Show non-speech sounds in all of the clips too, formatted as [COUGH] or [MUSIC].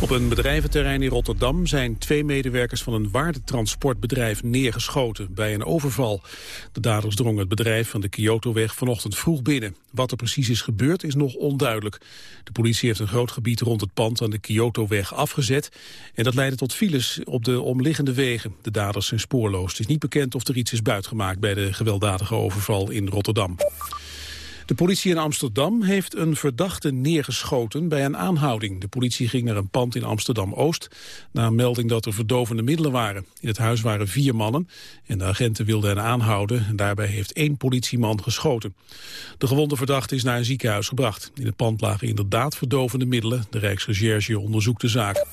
Op een bedrijventerrein in Rotterdam zijn twee medewerkers van een waardetransportbedrijf neergeschoten bij een overval. De daders drongen het bedrijf van de Kyotoweg vanochtend vroeg binnen. Wat er precies is gebeurd is nog onduidelijk. De politie heeft een groot gebied rond het pand aan de Kyotoweg afgezet en dat leidde tot files op de omliggende wegen. De daders zijn spoorloos. Het is niet bekend of er iets is buitgemaakt bij de gewelddadige overval in Rotterdam. De politie in Amsterdam heeft een verdachte neergeschoten bij een aanhouding. De politie ging naar een pand in Amsterdam-Oost... na een melding dat er verdovende middelen waren. In het huis waren vier mannen en de agenten wilden hen aanhouden. En daarbij heeft één politieman geschoten. De gewonde verdachte is naar een ziekenhuis gebracht. In het pand lagen inderdaad verdovende middelen. De Rijksrecherche onderzoekt de zaak.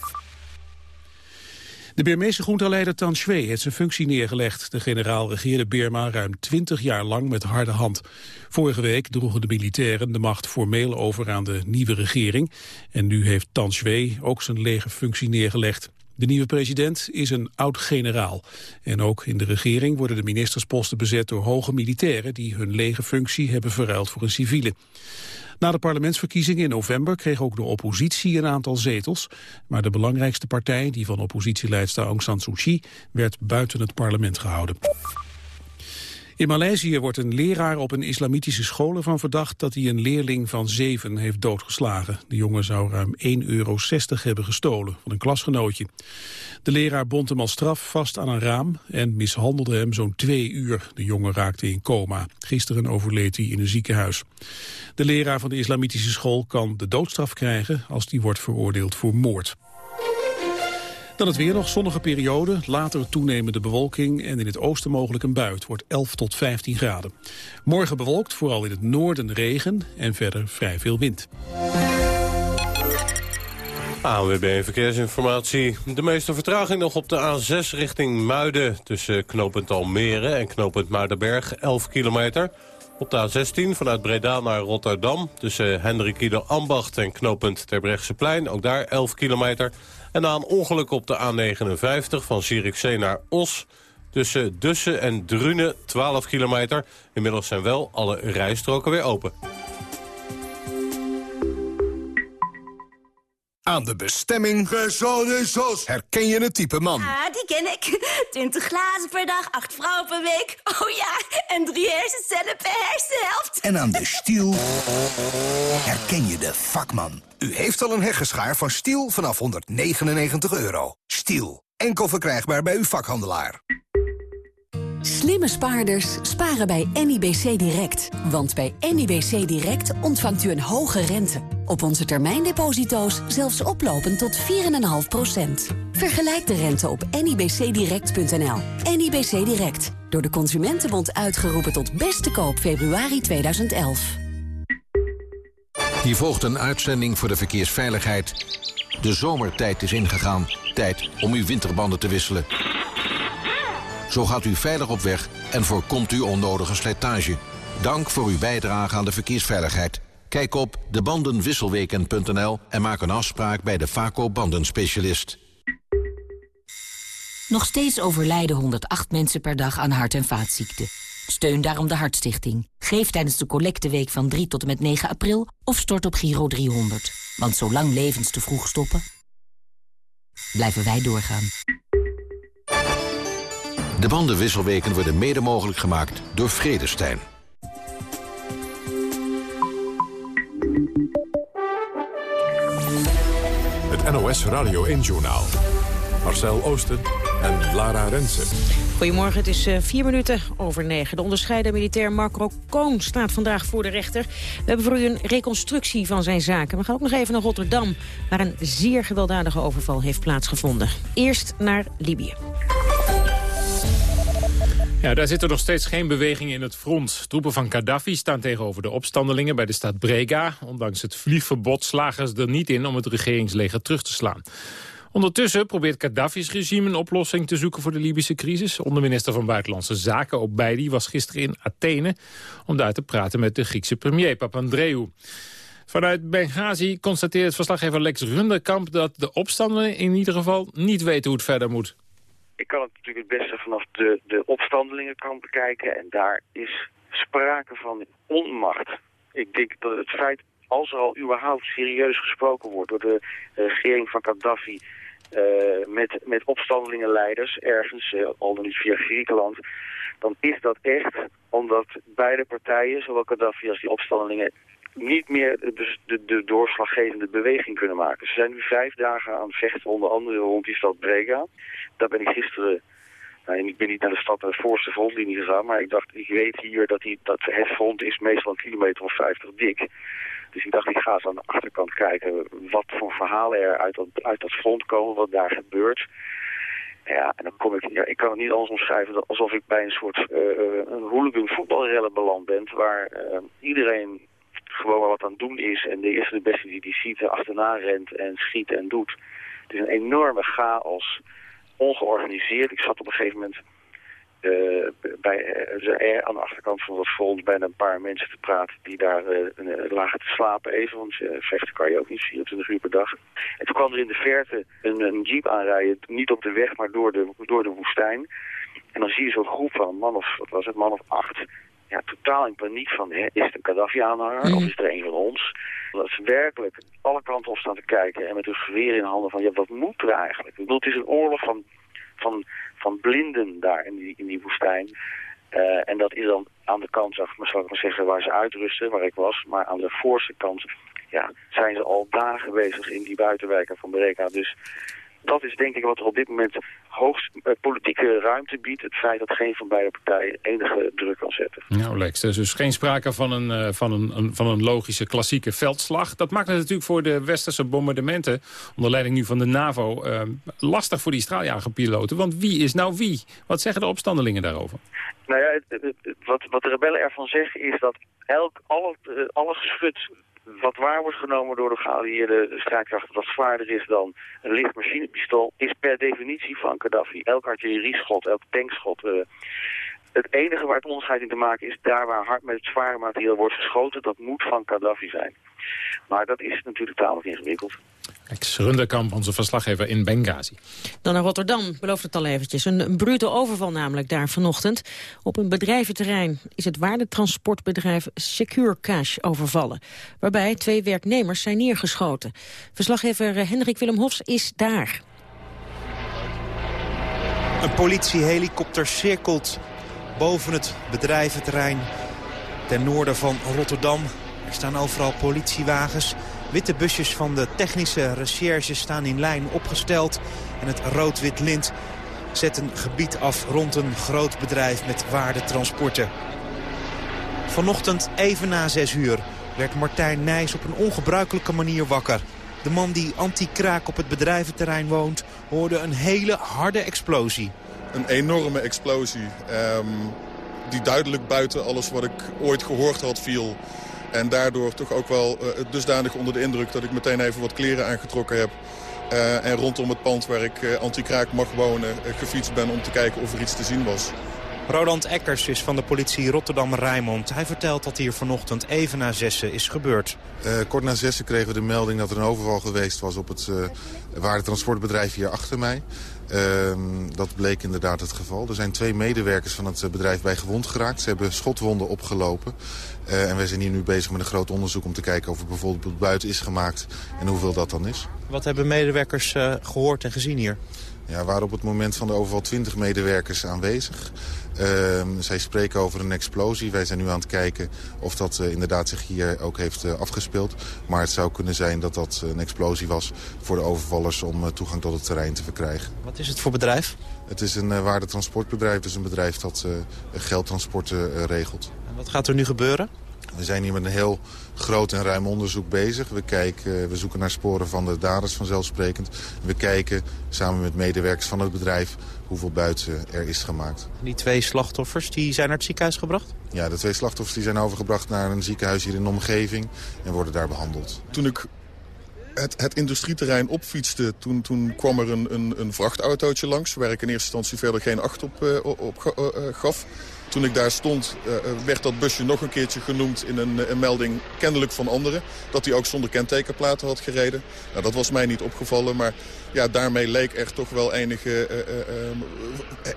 De Birmeese groenteleider Tan Shwe heeft zijn functie neergelegd. De generaal regeerde Birma ruim 20 jaar lang met harde hand. Vorige week droegen de militairen de macht formeel over aan de nieuwe regering. En nu heeft Tan Shwe ook zijn legerfunctie neergelegd. De nieuwe president is een oud-generaal. En ook in de regering worden de ministersposten bezet door hoge militairen... die hun legerfunctie hebben verruild voor een civiele. Na de parlementsverkiezingen in november kreeg ook de oppositie een aantal zetels. Maar de belangrijkste partij, die van oppositieleidster Aung San Suu Kyi, werd buiten het parlement gehouden. In Maleisië wordt een leraar op een islamitische school ervan verdacht dat hij een leerling van zeven heeft doodgeslagen. De jongen zou ruim 1,60 euro hebben gestolen van een klasgenootje. De leraar bond hem als straf vast aan een raam en mishandelde hem zo'n twee uur. De jongen raakte in coma. Gisteren overleed hij in een ziekenhuis. De leraar van de islamitische school kan de doodstraf krijgen als die wordt veroordeeld voor moord. Dan het weer nog, zonnige periode, later toenemende bewolking en in het oosten mogelijk een bui. Het wordt 11 tot 15 graden. Morgen bewolkt, vooral in het noorden regen en verder vrij veel wind. ANWB Verkeersinformatie. De meeste vertraging nog op de A6 richting Muiden... tussen knooppunt Almere en knooppunt Muidenberg, 11 kilometer. Op de A16 vanuit Breda naar Rotterdam... tussen Hendrik Ambacht en knooppunt Terbrechtseplein, ook daar 11 kilometer... En na een ongeluk op de A59 van Zierikzee naar Os... tussen Dussen en Drunen 12 kilometer. Inmiddels zijn wel alle rijstroken weer open. Aan de bestemming... Gezellig Herken je het type man? Ja, die ken ik. 20 glazen per dag, 8 vrouwen per week. Oh ja, en drie hersencellen per hersenhelft. En aan de stiel... herken je de vakman? U heeft al een heggeschaar van Stiel vanaf 199 euro. Stiel. Enkel verkrijgbaar bij uw vakhandelaar. Slimme spaarders sparen bij NIBC Direct. Want bij NIBC Direct ontvangt u een hoge rente. Op onze termijndeposito's zelfs oplopend tot 4,5%. Vergelijk de rente op nibcdirect.nl. NIBC Direct. Door de Consumentenbond uitgeroepen tot beste koop februari 2011. Hier volgt een uitzending voor de verkeersveiligheid. De zomertijd is ingegaan. Tijd om uw winterbanden te wisselen. Zo gaat u veilig op weg en voorkomt u onnodige slijtage. Dank voor uw bijdrage aan de verkeersveiligheid. Kijk op debandenwisselweken.nl en maak een afspraak bij de Vaco bandenspecialist. Nog steeds overlijden 108 mensen per dag aan hart- en vaatziekten. Steun daarom de Hartstichting. Geef tijdens de collecteweek van 3 tot en met 9 april of stort op Giro 300. Want zolang levens te vroeg stoppen, blijven wij doorgaan. De bandenwisselweken worden mede mogelijk gemaakt door Vredestein. Het NOS Radio 1-journaal. Marcel Oosten en Lara Rensen. Goedemorgen, het is uh, vier minuten over negen. De onderscheiden militair Marco Koon staat vandaag voor de rechter. We hebben voor u een reconstructie van zijn zaken. We gaan ook nog even naar Rotterdam, waar een zeer gewelddadige overval heeft plaatsgevonden. Eerst naar Libië. Ja, daar zit er nog steeds geen beweging in het front. Troepen van Gaddafi staan tegenover de opstandelingen bij de stad Brega. Ondanks het vliegverbod slagen ze er niet in om het regeringsleger terug te slaan. Ondertussen probeert Gaddafi's regime een oplossing te zoeken voor de Libische crisis. Onderminister van Buitenlandse Zaken Obeidi was gisteren in Athene... om daar te praten met de Griekse premier Papandreou. Vanuit Benghazi constateert verslaggever Lex Runderkamp... dat de opstandelingen in ieder geval niet weten hoe het verder moet. Ik kan het natuurlijk het beste vanaf de, de opstandelingenkant bekijken. En daar is sprake van onmacht. Ik denk dat het feit, als er al überhaupt serieus gesproken wordt door de regering van Gaddafi... Uh, met, met opstandelingenleiders ergens, uh, al dan niet via Griekenland... dan is dat echt omdat beide partijen, zowel Gaddafi als die opstandelingen niet meer de, de, de, doorslaggevende beweging kunnen maken. Ze zijn nu vijf dagen aan het vechten, onder andere rond die stad Brega. Daar ben ik gisteren, nou, ik ben niet naar de stad, naar de voorste frontlinie gegaan, maar ik dacht, ik weet hier dat, die, dat het front is meestal een kilometer of vijftig dik. Dus ik dacht, ik ga eens aan de achterkant kijken wat voor verhalen er uit dat, uit dat front komen, wat daar gebeurt. Ja, en dan kom ik, ja, ik kan het niet anders omschrijven alsof ik bij een soort uh, een hooligan voetbalrellen beland ben, waar uh, iedereen gewoon maar wat aan het doen is. En de eerste de beste die die ziet achterna rent en schiet en doet. Het is een enorme chaos, ongeorganiseerd. Ik zat op een gegeven moment uh, bij, uh, aan de achterkant van dat front bijna een paar mensen te praten die daar uh, lagen te slapen even, want vechten kan je ook niet 24 uur per dag. En toen kwam er in de verte een, een jeep aanrijden, niet op de weg, maar door de, door de woestijn. En dan zie je zo'n groep van man of, wat was het, man of acht, ja, totaal in paniek van, hè, is het een Gaddafi-aanhanger mm. of is er een van ons? Dat ze werkelijk alle kanten op staan te kijken en met hun geweer in handen van, ja, wat moet er eigenlijk? Ik bedoel, het is een oorlog van, van, van blinden daar in die, in die woestijn. Uh, en dat is dan aan de kant, zal ik maar zeggen, waar ze uitrusten, waar ik was. Maar aan de voorste kant ja, zijn ze al dagen bezig in die buitenwijken van Breka. Dus dat is denk ik wat er op dit moment hoogst uh, politieke ruimte biedt. Het feit dat geen van beide partijen enige druk kan zetten. Nou Lex, er is dus geen sprake van een, uh, van, een, een, van een logische klassieke veldslag. Dat maakt het natuurlijk voor de westerse bombardementen... onder leiding nu van de NAVO uh, lastig voor die straaljagerpiloten. Want wie is nou wie? Wat zeggen de opstandelingen daarover? Nou ja, het, het, wat, wat de rebellen ervan zeggen is dat elk, alle, alle geschut wat waar wordt genomen door de geallieerde strijdkrachten, wat zwaarder is dan een licht machinepistool, is per definitie van Gaddafi. Elk artillerieschot, elk tankschot. Uh, het enige waar het onderscheid in te maken is daar waar hard met het zware materiaal wordt geschoten, dat moet van Gaddafi zijn. Maar dat is natuurlijk tamelijk ingewikkeld. Ex-Runderkamp, onze verslaggever in Benghazi. Dan naar Rotterdam, belooft het al eventjes. Een, een brute overval namelijk daar vanochtend. Op een bedrijventerrein is het waardetransportbedrijf Secure Cash overvallen. Waarbij twee werknemers zijn neergeschoten. Verslaggever Hendrik Willem Hofs is daar. Een politiehelikopter cirkelt boven het bedrijventerrein ten noorden van Rotterdam. Er staan overal politiewagens. Witte busjes van de technische recherche staan in lijn opgesteld. En het rood-wit lint zet een gebied af rond een groot bedrijf met waardetransporten. Vanochtend, even na 6 uur, werd Martijn Nijs op een ongebruikelijke manier wakker. De man die anti-kraak op het bedrijventerrein woont, hoorde een hele harde explosie. Een enorme explosie, um, die duidelijk buiten alles wat ik ooit gehoord had viel. En daardoor toch ook wel uh, dusdanig onder de indruk dat ik meteen even wat kleren aangetrokken heb. Uh, en rondom het pand waar ik uh, anti-kraak mag wonen gefietst ben om te kijken of er iets te zien was. Roland Eckers is van de politie Rotterdam-Rijnmond. Hij vertelt dat hier vanochtend even na zessen is gebeurd. Uh, kort na zessen kregen we de melding dat er een overval geweest was op het uh, waardetransportbedrijf hier achter mij. Uh, dat bleek inderdaad het geval. Er zijn twee medewerkers van het bedrijf bij gewond geraakt. Ze hebben schotwonden opgelopen. Uh, en wij zijn hier nu bezig met een groot onderzoek om te kijken of er bijvoorbeeld buiten is gemaakt en hoeveel dat dan is. Wat hebben medewerkers uh, gehoord en gezien hier? Ja, waren op het moment van de overval 20 medewerkers aanwezig. Uh, zij spreken over een explosie. Wij zijn nu aan het kijken of dat uh, inderdaad zich hier ook heeft uh, afgespeeld. Maar het zou kunnen zijn dat dat een explosie was voor de overvallers om toegang tot het terrein te verkrijgen. Wat is het voor bedrijf? Het is een waardetransportbedrijf, dus een bedrijf dat geldtransporten regelt. En wat gaat er nu gebeuren? We zijn hier met een heel groot en ruim onderzoek bezig. We, kijken, we zoeken naar sporen van de daders vanzelfsprekend. We kijken samen met medewerkers van het bedrijf hoeveel buiten er is gemaakt. Die twee slachtoffers die zijn naar het ziekenhuis gebracht? Ja, de twee slachtoffers die zijn overgebracht naar een ziekenhuis hier in de omgeving en worden daar behandeld. Toen ik het, het industrieterrein opfietste, toen, toen kwam er een, een, een vrachtautootje langs... waar ik in eerste instantie verder geen acht op, uh, op uh, gaf. Toen ik daar stond werd dat busje nog een keertje genoemd in een, een melding kennelijk van anderen. Dat hij ook zonder kentekenplaten had gereden. Nou, dat was mij niet opgevallen, maar ja, daarmee leek er toch wel enige,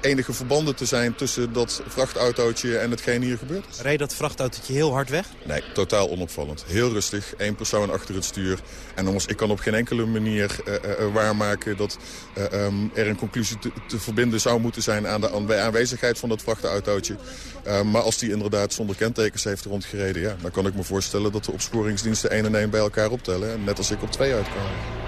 enige verbanden te zijn tussen dat vrachtautootje en hetgeen hier gebeurd is. Reed dat vrachtautootje heel hard weg? Nee, totaal onopvallend. Heel rustig, één persoon achter het stuur. En nogmaals, ik kan op geen enkele manier waarmaken dat ehm, er een conclusie te, te, verbinden zou moeten zijn aan de, aan de aanwezigheid van dat vrachtautootje. Maar als die inderdaad zonder kentekens heeft rondgereden, ja, dan kan ik me voorstellen dat de opsporingsdiensten één en één bij elkaar optellen. Net als ik op twee uitkomen.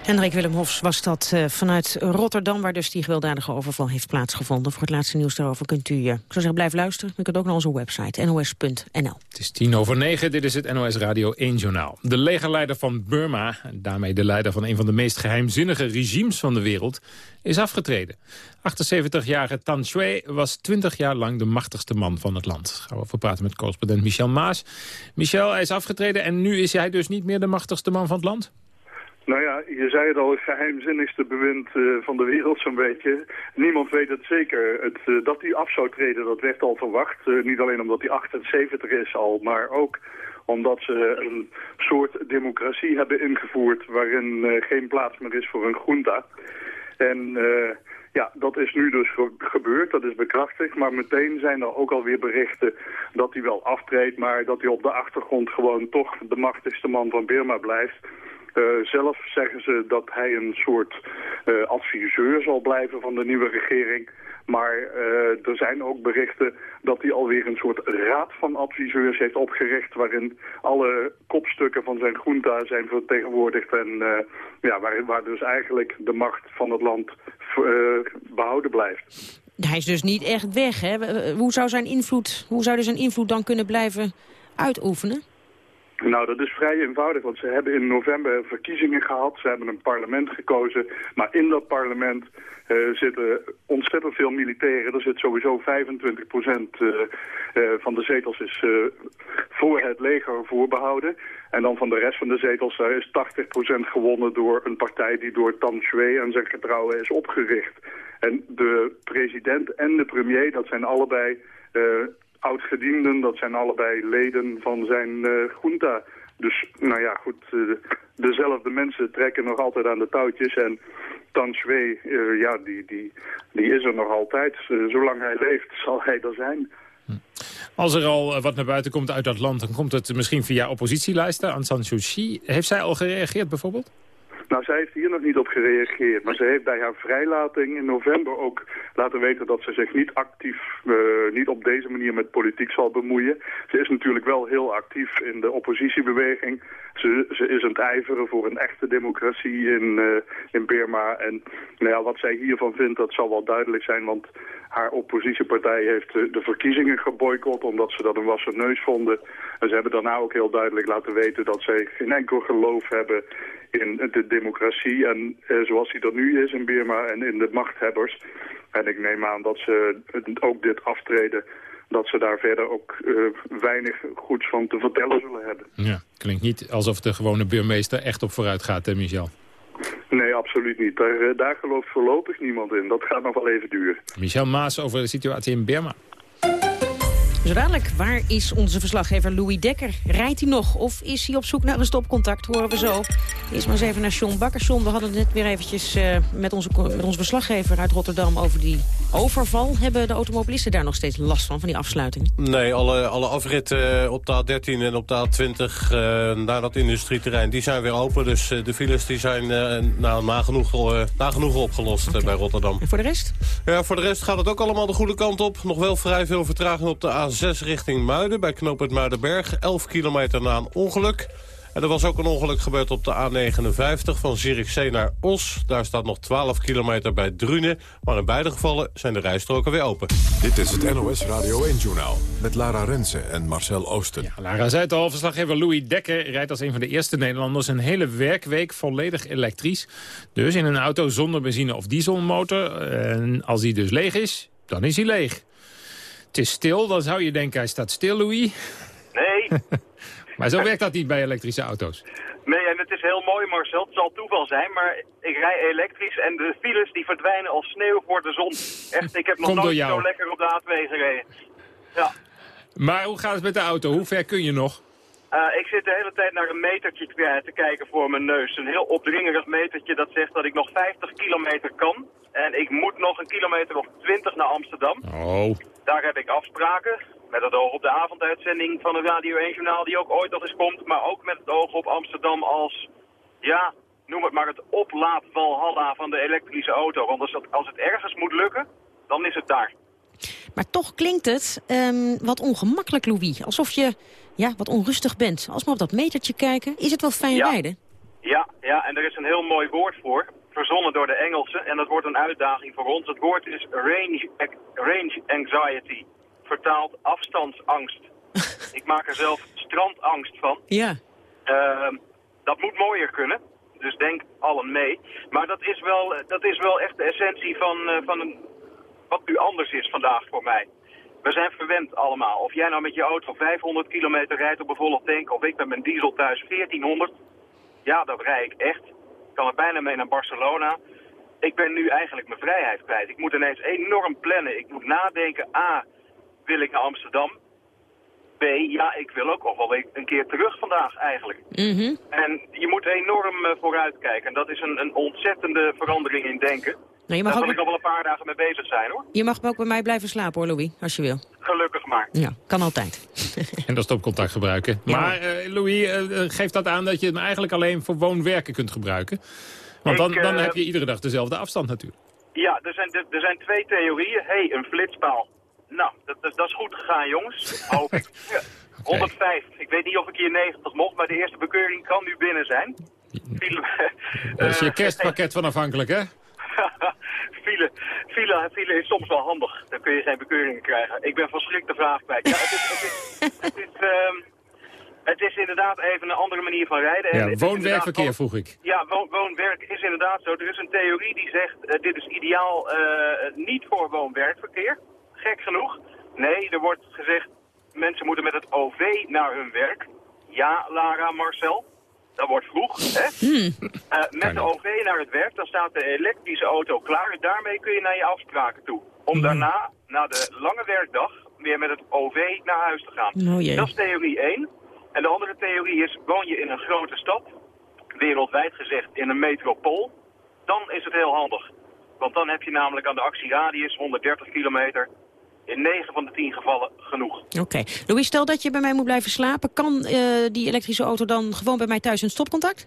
Hendrik Willem Hofs was dat uh, vanuit Rotterdam... waar dus die gewelddadige overval heeft plaatsgevonden. Voor het laatste nieuws daarover kunt u, uh, ik zeggen, blijf luisteren. U kunt ook naar onze website, nos.nl. Het is tien over negen, dit is het NOS Radio 1 Journaal. De legerleider van Burma, daarmee de leider van een van de meest geheimzinnige regimes van de wereld, is afgetreden. 78-jarige Tan Shui was 20 jaar lang de machtigste man van het land. Gaan we over praten met correspondent Michel Maas. Michel, hij is afgetreden en nu is hij dus niet meer de machtigste man van het land? Nou ja, je zei het al, het geheimzinnigste bewind uh, van de wereld zo'n beetje. Niemand weet het zeker. Het, uh, dat hij af zou treden, dat werd al verwacht. Uh, niet alleen omdat hij 78 is al, maar ook omdat ze een soort democratie hebben ingevoerd... waarin geen plaats meer is voor een junta. En ja, dat is nu dus gebeurd, dat is bekrachtigd. Maar meteen zijn er ook alweer berichten dat hij wel aftreedt... maar dat hij op de achtergrond gewoon toch de machtigste man van Birma blijft... Uh, zelf zeggen ze dat hij een soort uh, adviseur zal blijven van de nieuwe regering. Maar uh, er zijn ook berichten dat hij alweer een soort raad van adviseurs heeft opgericht... waarin alle kopstukken van zijn junta zijn vertegenwoordigd... en ja, waar, waar dus eigenlijk de macht van het land behouden blijft. Hij is dus niet echt weg, hè? Hoe zou, zijn invloed, hoe zou hij zijn invloed dan kunnen blijven uitoefenen? Nou, dat is vrij eenvoudig, want ze hebben in november verkiezingen gehad. Ze hebben een parlement gekozen, maar in dat parlement uh, zitten ontzettend veel militairen. Er zit sowieso 25 procent uh, uh, van de zetels is voor het leger voorbehouden. En dan van de rest van de zetels daar is 80 procent gewonnen door een partij die door Tan Shui en zijn getrouwen is opgericht. En de president en de premier, dat zijn allebei oud-gedienden, dat zijn allebei leden van zijn uh, junta. Dus, nou ja, goed, uh, dezelfde mensen trekken nog altijd aan de touwtjes. En Tan uh, ja, die, die, die is er nog altijd. zolang hij leeft, zal hij er zijn. Als er al wat naar buiten komt uit dat land, dan komt het misschien via oppositielijsten. Aung San Suu Kyi. Heeft zij al gereageerd bijvoorbeeld? Nou, zij heeft hier nog niet op gereageerd. Maar ze heeft bij haar vrijlating in november ook laten weten dat ze zich niet actief, uh, niet op deze manier met politiek zal bemoeien. Ze is natuurlijk wel heel actief in de oppositiebeweging. Ze, ze is aan het ijveren voor een echte democratie in, uh, in Burma. En nou ja, wat zij hiervan vindt, dat zal wel duidelijk zijn. Want haar oppositiepartij heeft de, de verkiezingen geboycott omdat ze dat een wassen neus vonden. En ze hebben daarna ook heel duidelijk laten weten dat zij geen enkel geloof hebben in de democratie en eh, zoals die er nu is in Burma en in de machthebbers. En ik neem aan dat ze ook dit aftreden dat ze daar verder ook uh, weinig goeds van te vertellen zullen hebben. Ja, klinkt niet alsof de gewone burgemeester echt op vooruit gaat, hè Michel? Nee, absoluut niet. Daar, daar gelooft voorlopig niemand in. Dat gaat nog wel even duren. Michel Maas over de situatie in Burma. Zo dadelijk, waar is onze verslaggever Louis Dekker? Rijdt hij nog of is hij op zoek naar een stopcontact? Horen we zo. Eerst maar eens even naar John Bakker. John, we hadden het net weer eventjes uh, met, onze, met onze verslaggever uit Rotterdam over die overval. Hebben de automobilisten daar nog steeds last van, van die afsluiting? Nee, alle, alle afritten uh, op de A13 en op de A20 uh, naar dat industrieterrein, die zijn weer open. Dus uh, de files die zijn nou, nagenoeg, nagenoeg opgelost okay. bij Rotterdam. En voor de rest? Ja, voor de rest gaat het ook allemaal de goede kant op. Nog wel vrij veel vertraging op de A6 richting Muiden bij knooppunt Muidenberg. 11 kilometer na een ongeluk. En er was ook een ongeluk gebeurd op de A59 van Zierikzee naar Os. Daar staat nog 12 kilometer bij Drunen. Maar in beide gevallen zijn de rijstroken weer open. Dit is het NOS Radio 1-journaal met Lara Rensen en Marcel Oosten. Ja, Lara zei het al, verslaggever Louis Dekker rijdt als een van de eerste Nederlanders... een hele werkweek volledig elektrisch. Dus in een auto zonder benzine- of dieselmotor. En als die dus leeg is, dan is hij leeg. Het is stil, dan zou je denken hij staat stil, Louis. Nee. [LAUGHS] maar zo werkt dat niet bij elektrische auto's. Nee, en het is heel mooi Marcel, het zal toeval zijn, maar ik rij elektrisch en de files die verdwijnen als sneeuw voor de zon. Echt, ik heb nog nooit zo lekker op de A2 gereden. Ja. Maar hoe gaat het met de auto? Hoe ver kun je nog? Eh, ik zit de hele tijd naar een metertje te, te kijken voor mijn neus. Een heel opdringerig metertje dat zegt dat ik nog 50 kilometer kan. En ik moet nog een kilometer of 20 naar Amsterdam. Oh. Daar heb ik afspraken. Met het oog op de avonduitzending van de Radio 1 Journaal die ook ooit nog eens komt. Maar ook met het oog op Amsterdam als, ja, noem het maar het oplaadvalhalla van de elektrische auto. Want als, dat, als het ergens moet lukken, dan is het daar. Maar toch klinkt het ehm, wat ongemakkelijk, Louis. Alsof je ja, wat onrustig bent. Als we op dat metertje kijken, is het wel fijn Ja. rijden? Ja, ja, en er is een heel mooi woord voor. Verzonnen door de Engelsen. En dat wordt een uitdaging voor ons. Het woord is range, range anxiety. Vertaald afstandsangst. [LAUGHS] ik maak er zelf strandangst van. Ja. Ehm, dat moet mooier kunnen. Dus denk allen mee. Maar dat is wel, dat is wel echt de essentie van, eh, van een, wat nu anders is vandaag voor mij. We zijn verwend allemaal. Of jij nou met je auto 500 kilometer rijdt op een volle tank... of ik met mijn diesel thuis 1400. Ja, dat rij ik echt. Ik kan er bijna mee naar Barcelona. Ik ben nu eigenlijk mijn vrijheid kwijt. Ik moet ineens enorm plannen. Ik moet nadenken. A, wil ik naar Amsterdam? B, ja, ik wil ook nog wel een keer terug vandaag eigenlijk. Mhm. En je moet enorm eh, vooruitkijken. En dat is een, een ontzettende verandering in denken. Nou, je, mag Daar ook, ik nog wel een paar dagen mee bezig zijn hoor. je mag ook bij mij blijven slapen hoor, Louis, als je wil. Gelukkig maar. Ja, kan altijd. [LAUGHS] En dat stopcontact gebruiken. Maar eh, Louis, eh, eh, geeft dat aan dat je hem eigenlijk alleen voor woon-werken kunt gebruiken? Want dan, Ik, dan heb je iedere dag dezelfde afstand natuurlijk. Ja, er zijn, er zijn twee theorieën. Hé, hey, een flitspaal. Nou, dat, dat, dat is goed gegaan jongens, hoop ik. [LAUGHS] Ja. 105. Ik weet niet of ik hier 90 mocht, maar de eerste bekeuring kan nu binnen zijn. Daar is je [LAUGHS] kerstpakket van afhankelijk, hè? File, file, file is soms wel handig. Dan kun je geen bekeuringen krijgen. Ik ben van schrik de vraag kwijt. Ja, het is, het is, het is, ehm, het is inderdaad even een andere manier van rijden. En Ja, woon-werkverkeer vroeg ik. ja, woon- woon-werk is inderdaad zo. Er is een theorie die zegt, eh, dit is ideaal eh, niet voor woon-werkverkeer. Gek genoeg. Nee, er wordt gezegd, mensen moeten met het OV naar hun werk. Ja, Lara, Marcel. Dat wordt vroeg, hè? Eh, met de OV naar het werk, dan staat de elektrische auto klaar. En daarmee kun je naar je afspraken toe. Om daarna, na de lange werkdag, weer met het OV naar huis te gaan. Oh. Dat is theorie 1. En de andere theorie is, woon je in een grote stad, wereldwijd gezegd in een metropool, dan is het heel handig. Want dan heb je namelijk aan de actieradius 130 kilometer in 9 van de 10 gevallen genoeg. Oké. Louis, stel dat je bij mij moet blijven slapen. Kan eh, die elektrische auto dan gewoon bij mij thuis een stopcontact?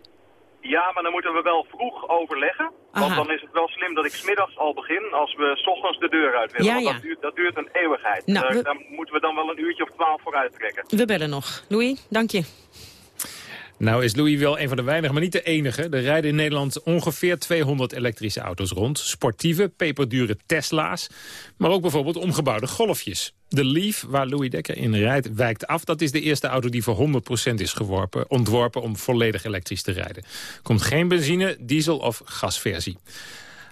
Ja, maar dan moeten we wel vroeg overleggen. Want dan is het wel slim dat ik smiddags al begin als we s ochtends de deur uit willen. Ja, want ja. Dat, duurt, dat duurt een eeuwigheid. Nou, we- daar moeten we dan wel een uurtje of twaalf voor uittrekken. We bellen nog. Louis, dank je. Nou is Louis wel een van de weinigen, maar niet de enige. Er rijden in Nederland ongeveer 200 elektrische auto's rond. Sportieve, peperdure Tesla's. Maar ook bijvoorbeeld omgebouwde golfjes. De Leaf, waar Louis Dekker in rijdt, wijkt af. Dat is de eerste auto die voor 100% is geworpen, ontworpen om volledig elektrisch te rijden. Komt geen benzine, diesel of gasversie.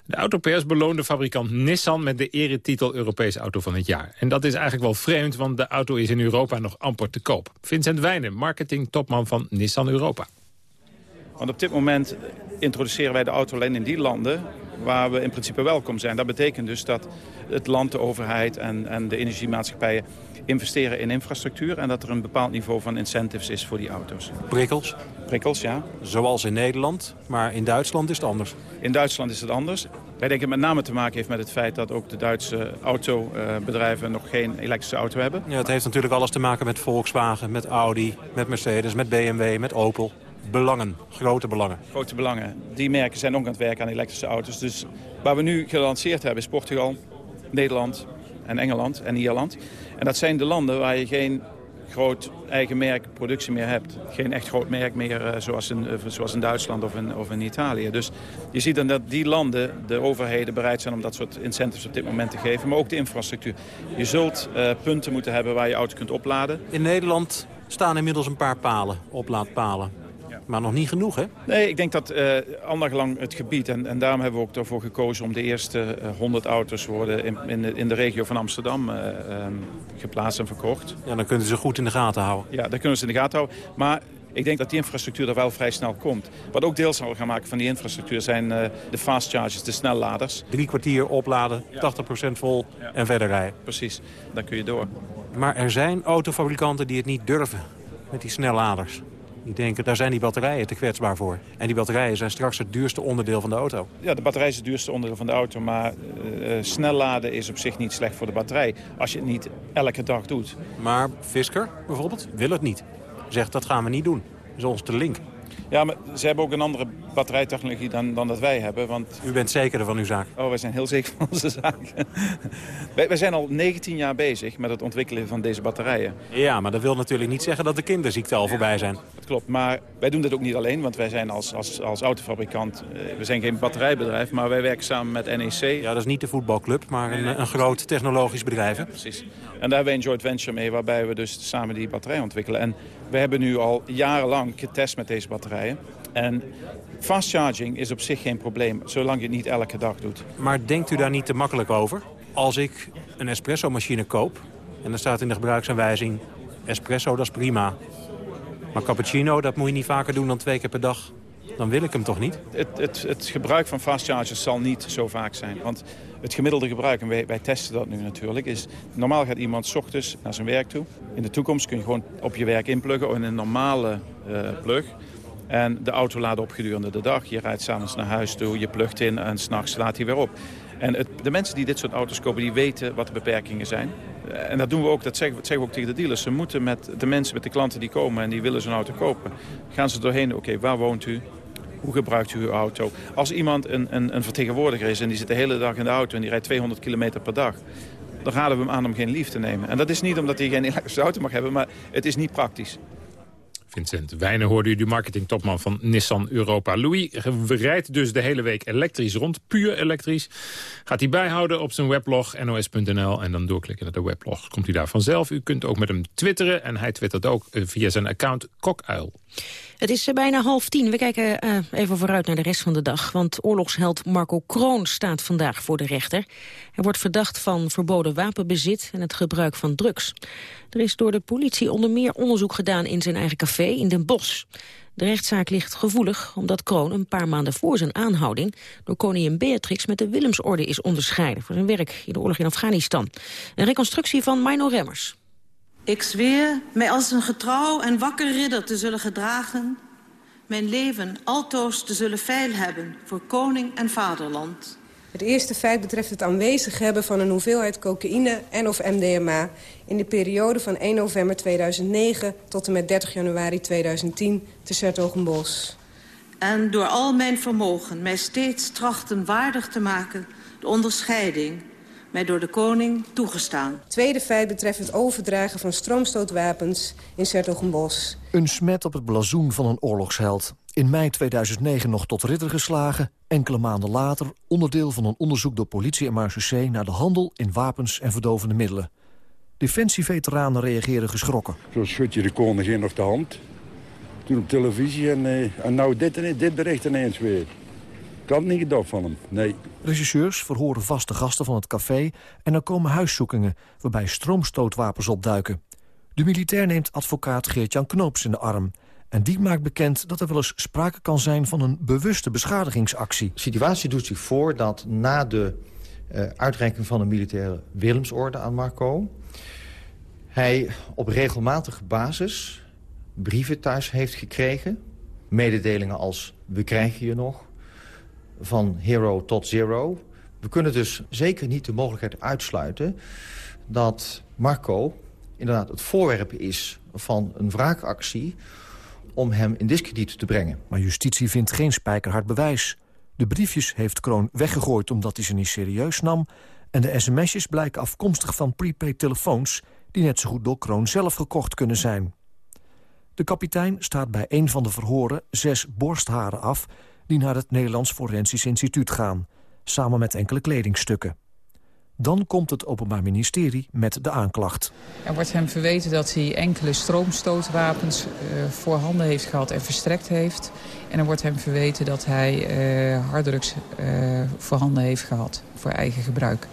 De autopers beloonde fabrikant Nissan met de eretitel Europees Auto van het Jaar. En dat is eigenlijk wel vreemd, want de auto is in Europa nog amper te koop. Vincent Wijnen, marketing-topman van Nissan Europa. Want op dit moment introduceren wij de auto alleen in die landen waar we in principe welkom zijn. Dat betekent dus dat het land, de overheid en, en de energiemaatschappijen investeren in infrastructuur... en dat er een bepaald niveau van incentives is voor die auto's. Prikkels? Prikkels, ja. Zoals in Nederland, maar in Duitsland is het anders. In Duitsland is het anders. Wij denken met name te maken heeft met het feit dat ook de Duitse autobedrijven nog geen elektrische auto hebben. Ja, het heeft natuurlijk alles te maken met Volkswagen, met Audi, met Mercedes, met BMW, met Opel. Belangen, grote belangen. Grote belangen. Die merken zijn ook aan het werken aan elektrische auto's. Dus waar we nu gelanceerd hebben is Portugal, Nederland en Engeland en Ierland. En dat zijn de landen waar je geen groot eigen merk productie meer hebt. Geen echt groot merk meer eh, zoals, in, eh, zoals in Duitsland of in, of in Italië. Dus je ziet dan dat die landen, de overheden, bereid zijn om dat soort incentives op dit moment te geven. Maar ook de infrastructuur. Je zult eh, punten moeten hebben waar je auto kunt opladen. In Nederland staan inmiddels een paar palen, oplaadpalen. Maar nog niet genoeg, hè? Nee, ik denk dat eh andergelang het gebied, en, en daarom hebben we ook ervoor gekozen om de eerste eh, 100 auto's worden in, in, de, in de regio van Amsterdam eh, ehm, geplaatst en verkocht. Ja, dan kunnen ze goed in de gaten houden. Ja, dat kunnen ze in de gaten houden. Maar Ik denk dat die infrastructuur er wel vrij snel komt. Wat ook deel zal gaan maken van die infrastructuur zijn de fast chargers, de snelladers. Drie kwartier opladen, 80% vol en verder rijden. Precies, dan kun je door. Maar er zijn autofabrikanten die het niet durven met die snelladers. Die denken, daar zijn die batterijen te kwetsbaar voor. En die batterijen zijn straks het duurste onderdeel van de auto. Ja, de batterij is het duurste onderdeel van de auto. Maar uh, snel laden is op zich niet slecht voor de batterij. Als je het niet elke dag doet. Maar Fisker bijvoorbeeld wil het niet. Zegt, dat gaan we niet doen. Dat is ons te link. Ja, maar ze hebben ook een andere batterijtechnologie dan, dan dat wij hebben. Want... U bent zeker van uw zaak? Oh, wij zijn heel zeker van onze zaak. [LAUGHS] wij, wij, zijn al 19 jaar bezig met het ontwikkelen van deze batterijen. Ja, maar dat wil natuurlijk niet zeggen dat de kinderziekten al voorbij zijn. Dat klopt, maar wij doen dit ook niet alleen. Want wij zijn als, als, als autofabrikant, uh, we zijn geen batterijbedrijf, maar wij werken samen met NEC. Ja, dat is niet de voetbalclub, maar een, een groot technologisch bedrijf. Ja, precies. En daar hebben we een joint venture mee, waarbij we dus samen die batterij ontwikkelen. En we hebben nu al jarenlang getest met deze batterijen. En fast charging is op zich geen probleem, zolang je het niet elke dag doet. Maar denkt u daar niet te makkelijk over? Als ik een espresso-machine koop en er staat in de gebruiksaanwijzing... espresso, dat is prima. Maar cappuccino, dat moet je niet vaker doen dan twee keer per dag. Dan wil ik hem toch niet? Het, het, het gebruik van fast chargers zal niet zo vaak zijn. Want het gemiddelde gebruik, en wij, testen dat nu natuurlijk, is... normaal gaat iemand s ochtends naar zijn werk toe. In de toekomst kun je gewoon op je werk inpluggen in een normale uh, plug. En de auto laat op gedurende de dag. Je rijdt s'avonds naar huis toe, je plugt in en s'nachts laat hij weer op. En het, de mensen die dit soort auto's kopen, die weten wat de beperkingen zijn. En dat doen we ook, dat zeggen, we ook tegen de dealers. Ze moeten met de mensen, met de klanten die komen en die willen zo'n auto kopen... gaan ze doorheen, oké, waar woont u? Hoe gebruikt u uw auto? Als iemand een, een, een vertegenwoordiger is en die zit de hele dag in de auto... en die rijdt 200 kilometer per dag... dan raden we hem aan om geen lief te nemen. En dat is niet omdat hij geen [LAUGHS] elektrische auto mag hebben, maar het is niet praktisch. Vincent Wijnen hoorde u de marketingtopman van Nissan Europa. Louis rijdt dus de hele week elektrisch rond, puur elektrisch. Gaat hij bijhouden op zijn weblog nos.nl en dan doorklikken naar de weblog. Komt hij daar vanzelf. U kunt ook met hem twitteren en hij twittert ook eh, via zijn account Kokuil. Het is eh, bijna half tien. We kijken uh, even vooruit naar de rest van de dag. Want oorlogsheld Marco Kroon staat vandaag voor de rechter. Hij wordt verdacht van verboden wapenbezit en het gebruik van drugs. Er is door de politie onder meer onderzoek gedaan in zijn eigen café in Den Bosch. De rechtszaak ligt gevoelig omdat Kroon een paar maanden voor zijn aanhouding... door koningin Beatrix met de Willemsorde is onderscheiden... voor zijn werk in de oorlog in Afghanistan. Een reconstructie van Mino Remmers. Ik zweer mij als een getrouw en wakker ridder te zullen gedragen... mijn leven altoos te zullen veil hebben voor koning en vaderland. Het eerste feit betreft het aanwezig hebben van een hoeveelheid cocaïne en of MDMA... in de periode van 1 november 2009 tot en met 30 januari 2010 te Sertogenbos. En door al mijn vermogen mij steeds trachten waardig te maken... de onderscheiding mij door de koning toegestaan. Tweede feit betreft het overdragen van stroomstootwapens in Sertogenbos. Een smet op het blazoen van een oorlogsheld. In mei 2009 nog tot ridder geslagen. Enkele maanden later onderdeel van een onderzoek door politie en marechaussee... naar de handel in wapens en verdovende middelen. Defensieveteranen reageren geschrokken. Zo schud je de koningin op de hand. Toen op televisie en, uh, en nou dit, dit bericht ineens weer. Ik had niet gedacht van hem, nee. Regisseurs verhoren vaste gasten van het café... en er komen huiszoekingen waarbij stroomstootwapens opduiken. De militair neemt advocaat Geert-Jan Knoops in de arm... En die maakt bekend dat er wel eens sprake kan zijn van een bewuste beschadigingsactie. De situatie doet zich voor dat na de uh, uitreiking van de militaire Willemsorde aan Marco... hij op regelmatige basis brieven thuis heeft gekregen. Mededelingen als we krijgen je nog, van hero tot zero. We kunnen dus zeker niet de mogelijkheid uitsluiten dat Marco inderdaad het voorwerp is van een wraakactie om hem in discrediet te brengen. Maar justitie vindt geen spijkerhard bewijs. De briefjes heeft Kroon weggegooid omdat hij ze niet serieus nam... en de sms'jes blijken afkomstig van prepaid telefoons... die net zo goed door Kroon zelf gekocht kunnen zijn. De kapitein staat bij een van de verhoren zes borstharen af... die naar het Nederlands Forensisch Instituut gaan... samen met enkele kledingstukken. Dan komt het Openbaar Ministerie met de aanklacht. Er wordt hem verweten dat hij enkele stroomstootwapens uh, voor handen heeft gehad en verstrekt heeft. En er wordt hem verweten dat hij uh, harddrugs uh, voor handen heeft gehad voor eigen gebruik.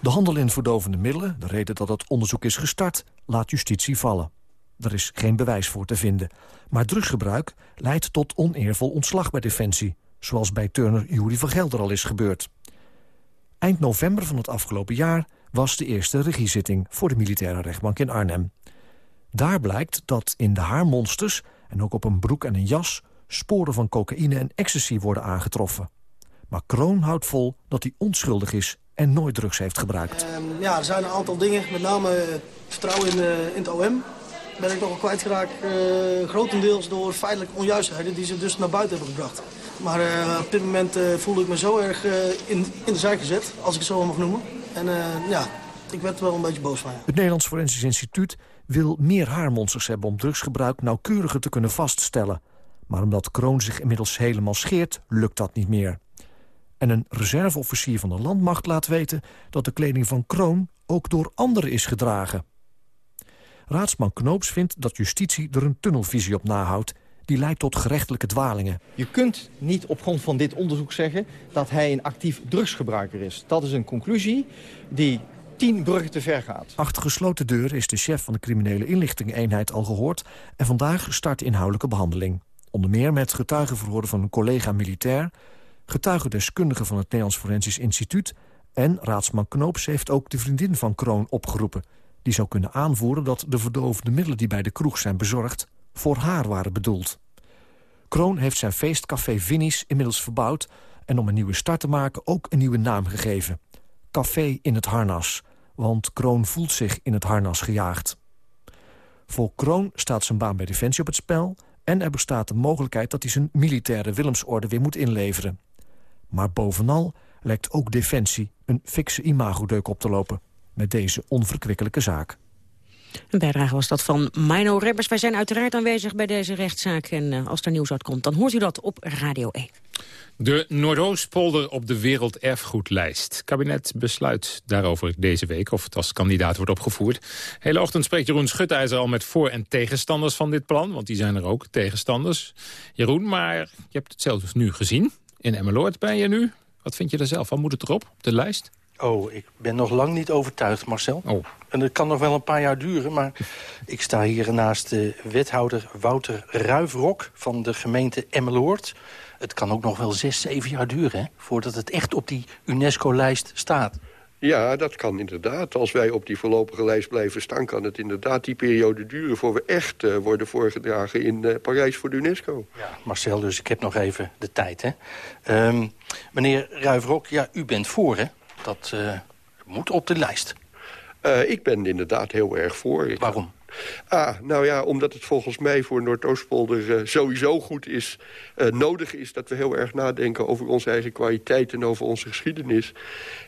De handel in verdovende middelen, de reden dat het onderzoek is gestart, laat justitie vallen. Daar is geen bewijs voor te vinden. Maar drugsgebruik leidt tot oneervol ontslag bij Defensie... zoals bij Turner Jury van Gelder al is gebeurd. Eind november van het afgelopen jaar was de eerste regiezitting... voor de militaire rechtbank in Arnhem. Daar blijkt dat in de haarmonsters en ook op een broek en een jas... sporen van cocaïne en ecstasy worden aangetroffen. Maar Kroon houdt vol dat hij onschuldig is en nooit drugs heeft gebruikt. Ehm, ja, er zijn een aantal dingen, met name het vertrouwen in, uh, in het OM. Ben ik nogal kwijtgeraakt, uh, grotendeels door feitelijke onjuistheden die ze dus naar buiten hebben gebracht. Maar uh, op dit moment voelde ik me zo erg in, in de zijk gezet, als ik het zo mag noemen. En ja, ik werd er wel een beetje boos van. Het Nederlands Forensisch Instituut wil meer haarmonsters hebben... om drugsgebruik nauwkeuriger te kunnen vaststellen. Maar omdat Kroon zich inmiddels helemaal scheert, lukt dat niet meer. En een reserveofficier van de landmacht laat weten... dat de kleding van Kroon ook door anderen is gedragen. Raadsman Knoops vindt dat justitie er een tunnelvisie op nahoudt... die leidt tot gerechtelijke dwalingen. Je kunt niet op grond van dit onderzoek zeggen... dat hij een actief drugsgebruiker is. Dat is een conclusie die tien bruggen te ver gaat. Achter gesloten deuren is de chef van de criminele inlichtingeneenheid al gehoord... en vandaag start de inhoudelijke behandeling. Onder meer met getuigenverhoren van een collega militair... getuigendeskundigen van het Nederlands Forensisch Instituut... en raadsman Knoops heeft ook de vriendin van Kroon opgeroepen. Die zou kunnen aanvoeren dat de verdovende middelen die bij de kroeg zijn bezorgd... voor haar waren bedoeld. Kroon heeft zijn feestcafé Vinnies inmiddels verbouwd... en om een nieuwe start te maken ook een nieuwe naam gegeven. Café in het Harnas want Kroon voelt zich in het harnas gejaagd. Voor Kroon staat zijn baan bij Defensie op het spel... en er bestaat de mogelijkheid dat hij zijn militaire Willemsorde weer moet inleveren. Maar bovenal lijkt ook Defensie een fikse imagodeuk op te lopen... met deze onverkwikkelijke zaak. Een bijdrage was dat van Mino Rebbers. Wij zijn uiteraard aanwezig bij deze rechtszaak. En uh, als er nieuws uitkomt, dan hoort u dat op Radio 1. De Noordoostpolder op de werelderfgoedlijst. Het kabinet besluit daarover deze week of het als kandidaat wordt opgevoerd. Hele ochtend spreekt Jeroen Schutijzer al met voor- en tegenstanders van dit plan. Want die zijn er ook, tegenstanders. Jeroen, maar je hebt het zelfs nu gezien. In Emmeloord ben je nu. Wat vind je er zelf van? Moet het erop, op de lijst? Oh, ik ben nog lang niet overtuigd, Marcel. Oh. En het kan nog wel een paar jaar duren, maar [LAUGHS] ik sta hier naast de wethouder Wouter Ruifrok van de gemeente Emmeloord. Het kan ook nog wel zes, zeven jaar duren, hè, voordat het echt op die UNESCO-lijst staat. Ja, dat kan inderdaad. Als wij op die voorlopige lijst blijven staan... kan het inderdaad die periode duren... voor we echt uh, worden voorgedragen in uh, Parijs voor de UNESCO. Ja, Marcel, dus ik heb nog even de tijd. Hè. Um, meneer Ruifrok, ja, u bent voor, hè? Dat uh, moet op de lijst. Uh, ik ben inderdaad heel erg voor. Ik Waarom? Ah, nou ja, omdat het volgens mij voor Noordoostpolder uh, sowieso goed is... Uh, nodig is dat we heel erg nadenken over onze eigen kwaliteit... en over onze geschiedenis.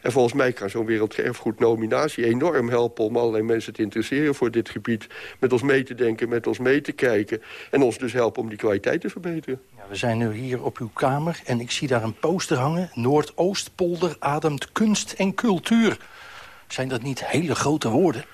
En volgens mij kan zo'n werelderfgoed-nominatie enorm helpen... om allerlei mensen te interesseren voor dit gebied. Met ons mee te denken, met ons mee te kijken. En ons dus helpen om die kwaliteit te verbeteren. Ja, we zijn nu hier op uw kamer en ik zie daar een poster hangen. Noordoostpolder ademt kunst en cultuur. Zijn dat niet hele grote woorden?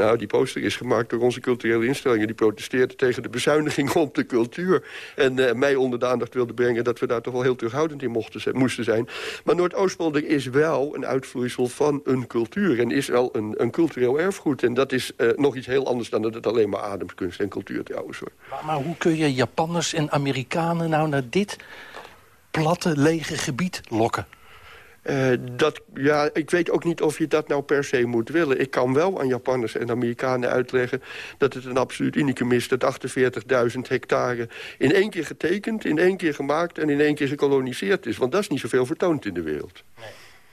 Nou, die poster is gemaakt door onze culturele instellingen. Die protesteerden tegen de bezuiniging [LAUGHS] op de cultuur. En uh, mij onder de aandacht wilden brengen... dat we daar toch wel heel terughoudend in mochten, moesten zijn. Maar Noordoostpolder is wel een uitvloeisel van een cultuur. En is wel een, een cultureel erfgoed. En dat is uh, nog iets heel anders dan dat het alleen maar ademt. Kunst en cultuur trouwens. Hoor. Maar hoe kun je Japanners en Amerikanen nou naar dit platte, lege gebied lokken? Uh, dat, ja, ik weet ook niet of je dat nou per se moet willen. Ik kan wel aan Japanners en Amerikanen uitleggen... dat het een absoluut unicum is dat 48.000 hectare... in één keer getekend, in één keer gemaakt... en in één keer gekoloniseerd is. Want dat is niet zoveel vertoond in de wereld. Nee.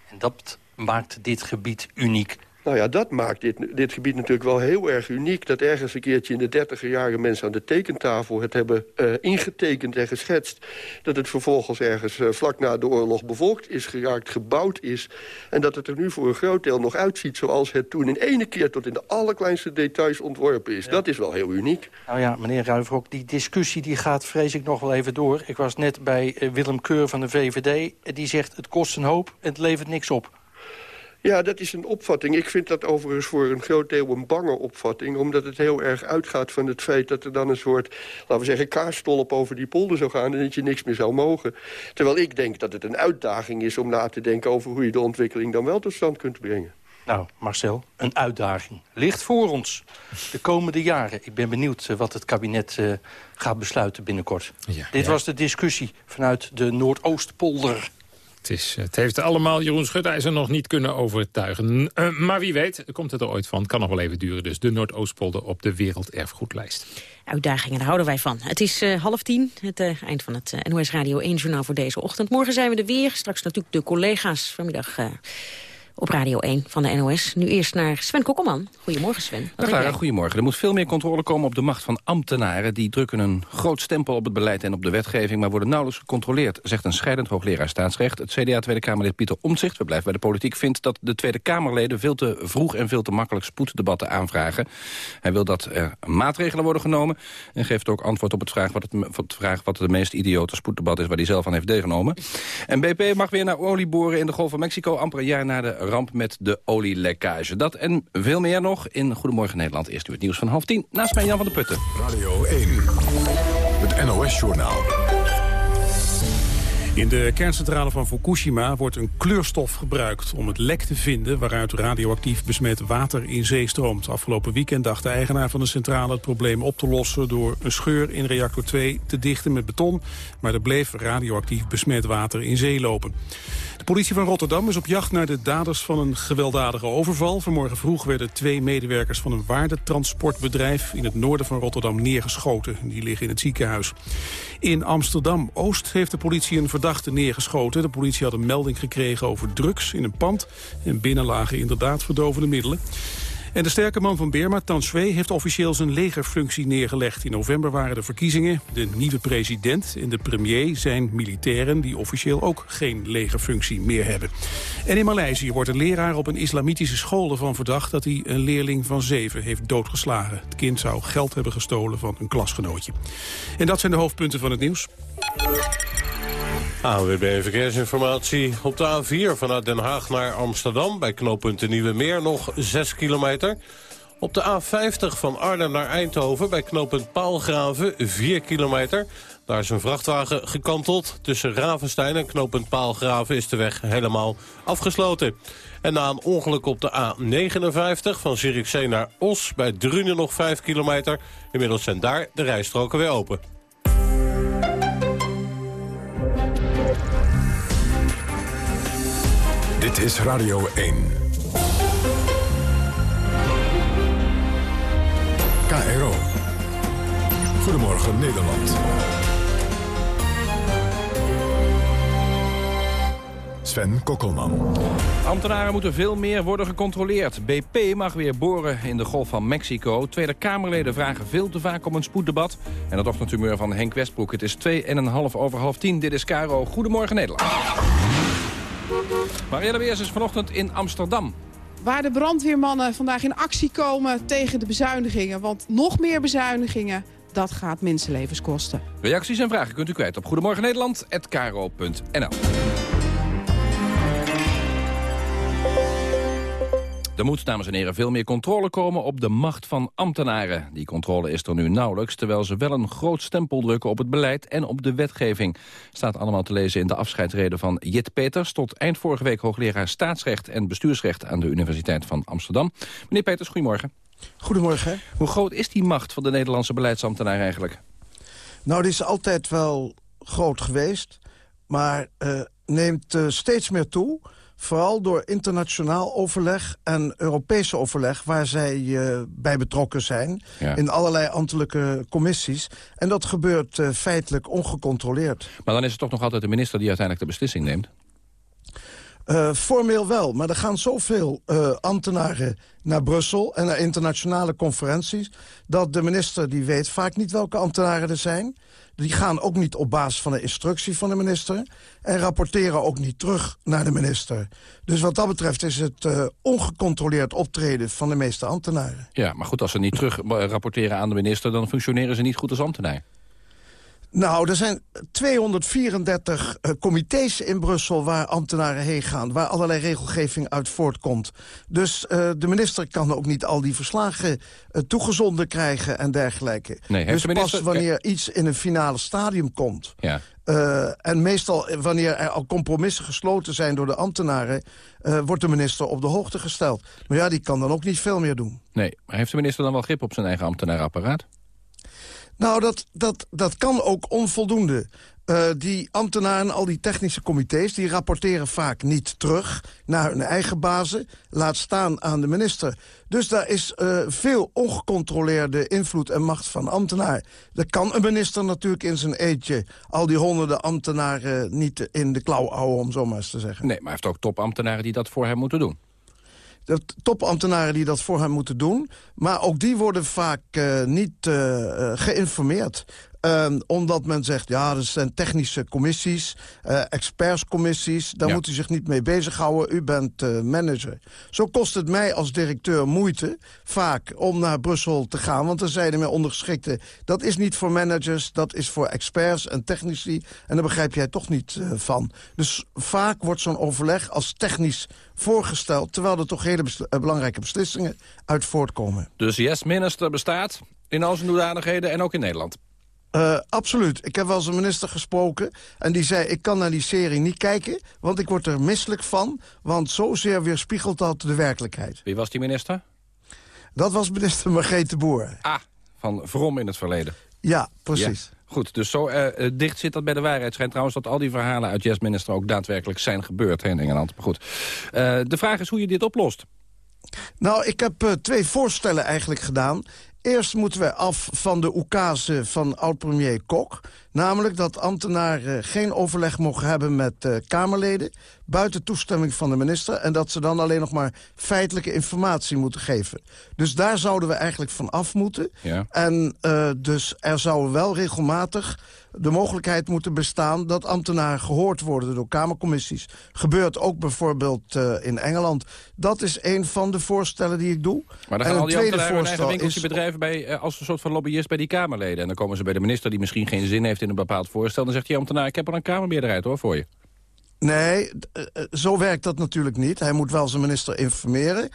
En dat maakt dit gebied uniek. Nou ja, dat maakt dit, dit gebied natuurlijk wel heel erg uniek. Dat ergens een keertje in de dertiger jaren mensen aan de tekentafel het hebben uh, ingetekend en geschetst. Dat het vervolgens ergens uh, vlak na de oorlog bevolkt is geraakt, gebouwd is. En dat het er nu voor een groot deel nog uitziet zoals het toen in ene keer tot in de allerkleinste details ontworpen is. Ja. Dat is wel heel uniek. Nou ja, meneer Ruiverok, die discussie die gaat vrees ik nog wel even door. Ik was net bij uh, Willem Keur van de VVD. Die zegt het kost een hoop en het levert niks op. Ja, dat is een opvatting. Ik vind dat overigens voor een groot deel een bange opvatting. Omdat het heel erg uitgaat van het feit dat er dan een soort... laten we zeggen, kaarstolp over die polder zou gaan... en dat je niks meer zou mogen. Terwijl ik denk dat het een uitdaging is om na te denken... over hoe je de ontwikkeling dan wel tot stand kunt brengen. Nou, Marcel, een uitdaging ligt voor ons. De komende jaren. Ik ben benieuwd wat het kabinet gaat besluiten binnenkort. Dit was de discussie vanuit de Noordoostpolder. Het, is, het heeft allemaal Jeroen Schutijzer nog niet kunnen overtuigen. Uh, maar wie weet, komt het er ooit van. kan nog wel even duren. Dus de Noordoostpolder op de werelderfgoedlijst. Uitdagingen, daar houden wij van. Het is uh, half tien, het uh, eind van het NOS Radio 1-journaal voor deze ochtend. Morgen zijn we er weer. Straks natuurlijk de collega's vanmiddag op Radio 1 van de NOS. Nu eerst naar Sven Kokkelman. Goedemorgen Sven. Dag Lara, goedemorgen. Er moet veel meer controle komen op de macht van ambtenaren. Die drukken een groot stempel op het beleid en op de wetgeving... maar worden nauwelijks gecontroleerd, zegt een scheidend hoogleraar staatsrecht. Het CDA-Tweede Kamerlid Pieter Omtzigt, we blijven bij de politiek... vindt dat de Tweede Kamerleden veel te vroeg en veel te makkelijk spoeddebatten aanvragen. Hij wil dat er maatregelen worden genomen... en geeft ook antwoord op het vraag wat, het, vraag wat de meest idiote spoeddebat is... waar hij zelf aan heeft deelgenomen. En BP mag weer naar olie boren in de Golf van Mexico... amper een jaar na de ramp met de olielekkage. Dat en veel meer nog in Goedemorgen Nederland. Eerst u het nieuws van half tien. Naast mij Jan van der Putten. Radio 1, het NOS-journaal. In de kerncentrale van Fukushima wordt een kleurstof gebruikt om het lek te vinden waaruit radioactief besmet water in zee stroomt. Afgelopen weekend dacht de eigenaar van de centrale het probleem op te lossen door een scheur in reactor 2 te dichten met beton, maar er bleef radioactief besmet water in zee lopen. Politie van Rotterdam is op jacht naar de daders van een gewelddadige overval. Vanmorgen vroeg werden twee medewerkers van een waardetransportbedrijf in het noorden van Rotterdam neergeschoten. Die liggen in het ziekenhuis. In Amsterdam-Oost heeft de politie een verdachte neergeschoten. De politie had een melding gekregen over drugs in een pand. En binnen lagen inderdaad verdovende middelen. En de sterke man van Burma, Tan Swe, heeft officieel zijn legerfunctie neergelegd. In november waren de verkiezingen. De nieuwe president en de premier zijn militairen... die officieel ook geen legerfunctie meer hebben. En in Maleisië wordt een leraar op een islamitische school ervan verdacht... dat hij een leerling van zeven heeft doodgeslagen. Het kind zou geld hebben gestolen van een klasgenootje. En dat zijn de hoofdpunten van het nieuws. AWB Verkeersinformatie. Op de A4 vanuit Den Haag naar Amsterdam... bij knooppunt Nieuwe Meer nog 6 kilometer. Op de A50 van Arnhem naar Eindhoven bij knooppunt Paalgraven 4 kilometer. Daar is een vrachtwagen gekanteld. Tussen Ravenstein en knooppunt Paalgraven is de weg helemaal afgesloten. En na een ongeluk op de A59 van Zierikzee naar Os... bij Drunen nog 5 kilometer. Inmiddels zijn daar de rijstroken weer open. Dit is Radio 1. KRO. Goedemorgen Nederland. Sven Kokkelman. Ambtenaren moeten veel meer worden gecontroleerd. BP mag weer boren in de Golf van Mexico. Tweede Kamerleden vragen veel te vaak om een spoeddebat. En het ochtendtumeur van Henk Westbroek. Het is 2,5 over half 10. Dit is Caro. Goedemorgen Nederland. Marielle Weers is vanochtend in Amsterdam. Waar de brandweermannen vandaag in actie komen tegen de bezuinigingen. Want nog meer bezuinigingen, dat gaat mensenlevens kosten. Reacties en vragen kunt u kwijt op Goedemorgen Er moet, dames en heren, veel meer controle komen op de macht van ambtenaren. Die controle is er nu nauwelijks, terwijl ze wel een groot stempel drukken op het beleid en op de wetgeving. Staat allemaal te lezen in de afscheidsreden van Jit Peters, tot eind vorige week hoogleraar staatsrecht en bestuursrecht aan de Universiteit van Amsterdam. Meneer Peters, goedemorgen. Goedemorgen. Hoe groot is die macht van de Nederlandse beleidsambtenaar eigenlijk? Nou, die is altijd wel groot geweest, maar uh, neemt uh, steeds meer toe vooral door internationaal overleg en Europese overleg... waar zij uh, bij betrokken zijn in allerlei ambtelijke commissies. En dat gebeurt uh, feitelijk ongecontroleerd. Maar dan is het toch nog altijd de minister die uiteindelijk de beslissing neemt? Uh, formeel wel, maar er gaan zoveel uh, ambtenaren naar Brussel... en naar internationale conferenties... dat de minister die weet vaak niet welke ambtenaren er zijn. Die gaan ook niet op basis van een instructie van de minister... en rapporteren ook niet terug naar de minister. Dus wat dat betreft is het uh, ongecontroleerd optreden van de meeste ambtenaren. Ja, maar goed, als ze niet terug rapporteren aan de minister... dan functioneren ze niet goed als ambtenaar. Nou, er zijn 234 uh, comité's in Brussel waar ambtenaren heen gaan... waar allerlei regelgeving uit voortkomt. Dus uh, de minister kan ook niet al die verslagen uh, toegezonden krijgen en dergelijke. Nee, dus minister... pas wanneer iets in een finale stadium komt... Ja. Uh, en meestal wanneer er al compromissen gesloten zijn door de ambtenaren... Uh, wordt de minister op de hoogte gesteld. Maar ja, die kan dan ook niet veel meer doen. Nee, maar heeft de minister dan wel grip op zijn eigen ambtenaarapparaat? Nou, dat, dat, dat kan ook onvoldoende. Uh, die ambtenaren, al die technische comité's... die rapporteren vaak niet terug naar hun eigen bazen. Laat staan aan de minister. Dus daar is uh, veel ongecontroleerde invloed en macht van ambtenaar. Dat kan een minister natuurlijk in zijn eetje... al die honderden ambtenaren niet in de klauw houden, om zo maar eens te zeggen. Nee, maar hij heeft ook topambtenaren die dat voor hem moeten doen topambtenaren die dat voor hem moeten doen. Maar ook die worden vaak uh, niet uh, geïnformeerd. Uh, omdat men zegt, ja, er zijn technische commissies, uh, expertscommissies. Daar ja. moet u zich niet mee bezighouden. U bent uh, manager. Zo kost het mij als directeur moeite, vaak, om naar Brussel te gaan. Want er zeiden mijn ondergeschikten, dat is niet voor managers, dat is voor experts en technici. En daar begrijp jij toch niet uh, van. Dus vaak wordt zo'n overleg als technisch voorgesteld... terwijl er toch hele bes belangrijke beslissingen uit voortkomen. Dus yes, minister bestaat in al zijn hoedanigheden en ook in Nederland. Uh, absoluut. Ik heb wel eens een minister gesproken en die zei... ik kan naar die serie niet kijken, want ik word er misselijk van... want zozeer weerspiegelt dat de werkelijkheid. Wie was die minister? Dat was minister Margreet de Boer. Ah, van Vrom in het verleden. Ja, precies. Ja. Goed, dus zo uh, dicht zit dat bij de waarheid. schijnt trouwens dat al die verhalen uit Yes Minister ook daadwerkelijk zijn gebeurd hè, in Engeland. Maar goed, uh, de vraag is hoe je dit oplost. Nou, ik heb uh, twee voorstellen eigenlijk gedaan. Eerst moeten we af van de oekase van oud-premier Kok. Namelijk dat ambtenaren geen overleg mogen hebben met uh, Kamerleden... buiten toestemming van de minister... en dat ze dan alleen nog maar feitelijke informatie moeten geven. Dus daar zouden we eigenlijk van af moeten. Ja. En uh, dus er zou wel regelmatig de mogelijkheid moeten bestaan... dat ambtenaren gehoord worden door Kamercommissies. Gebeurt ook bijvoorbeeld uh, in Engeland. Dat is een van de voorstellen die ik doe. Maar dan gaan en al die ambtenaren eigen winkeltje is... bedrijven bij, als een soort van lobbyist bij die Kamerleden. En dan komen ze bij de minister die misschien geen zin heeft in een bepaald voorstel. Dan zegt die ambtenaar, ik heb al een Kamermeerderheid hoor voor je. Nee, zo werkt dat natuurlijk niet. Hij moet wel zijn minister informeren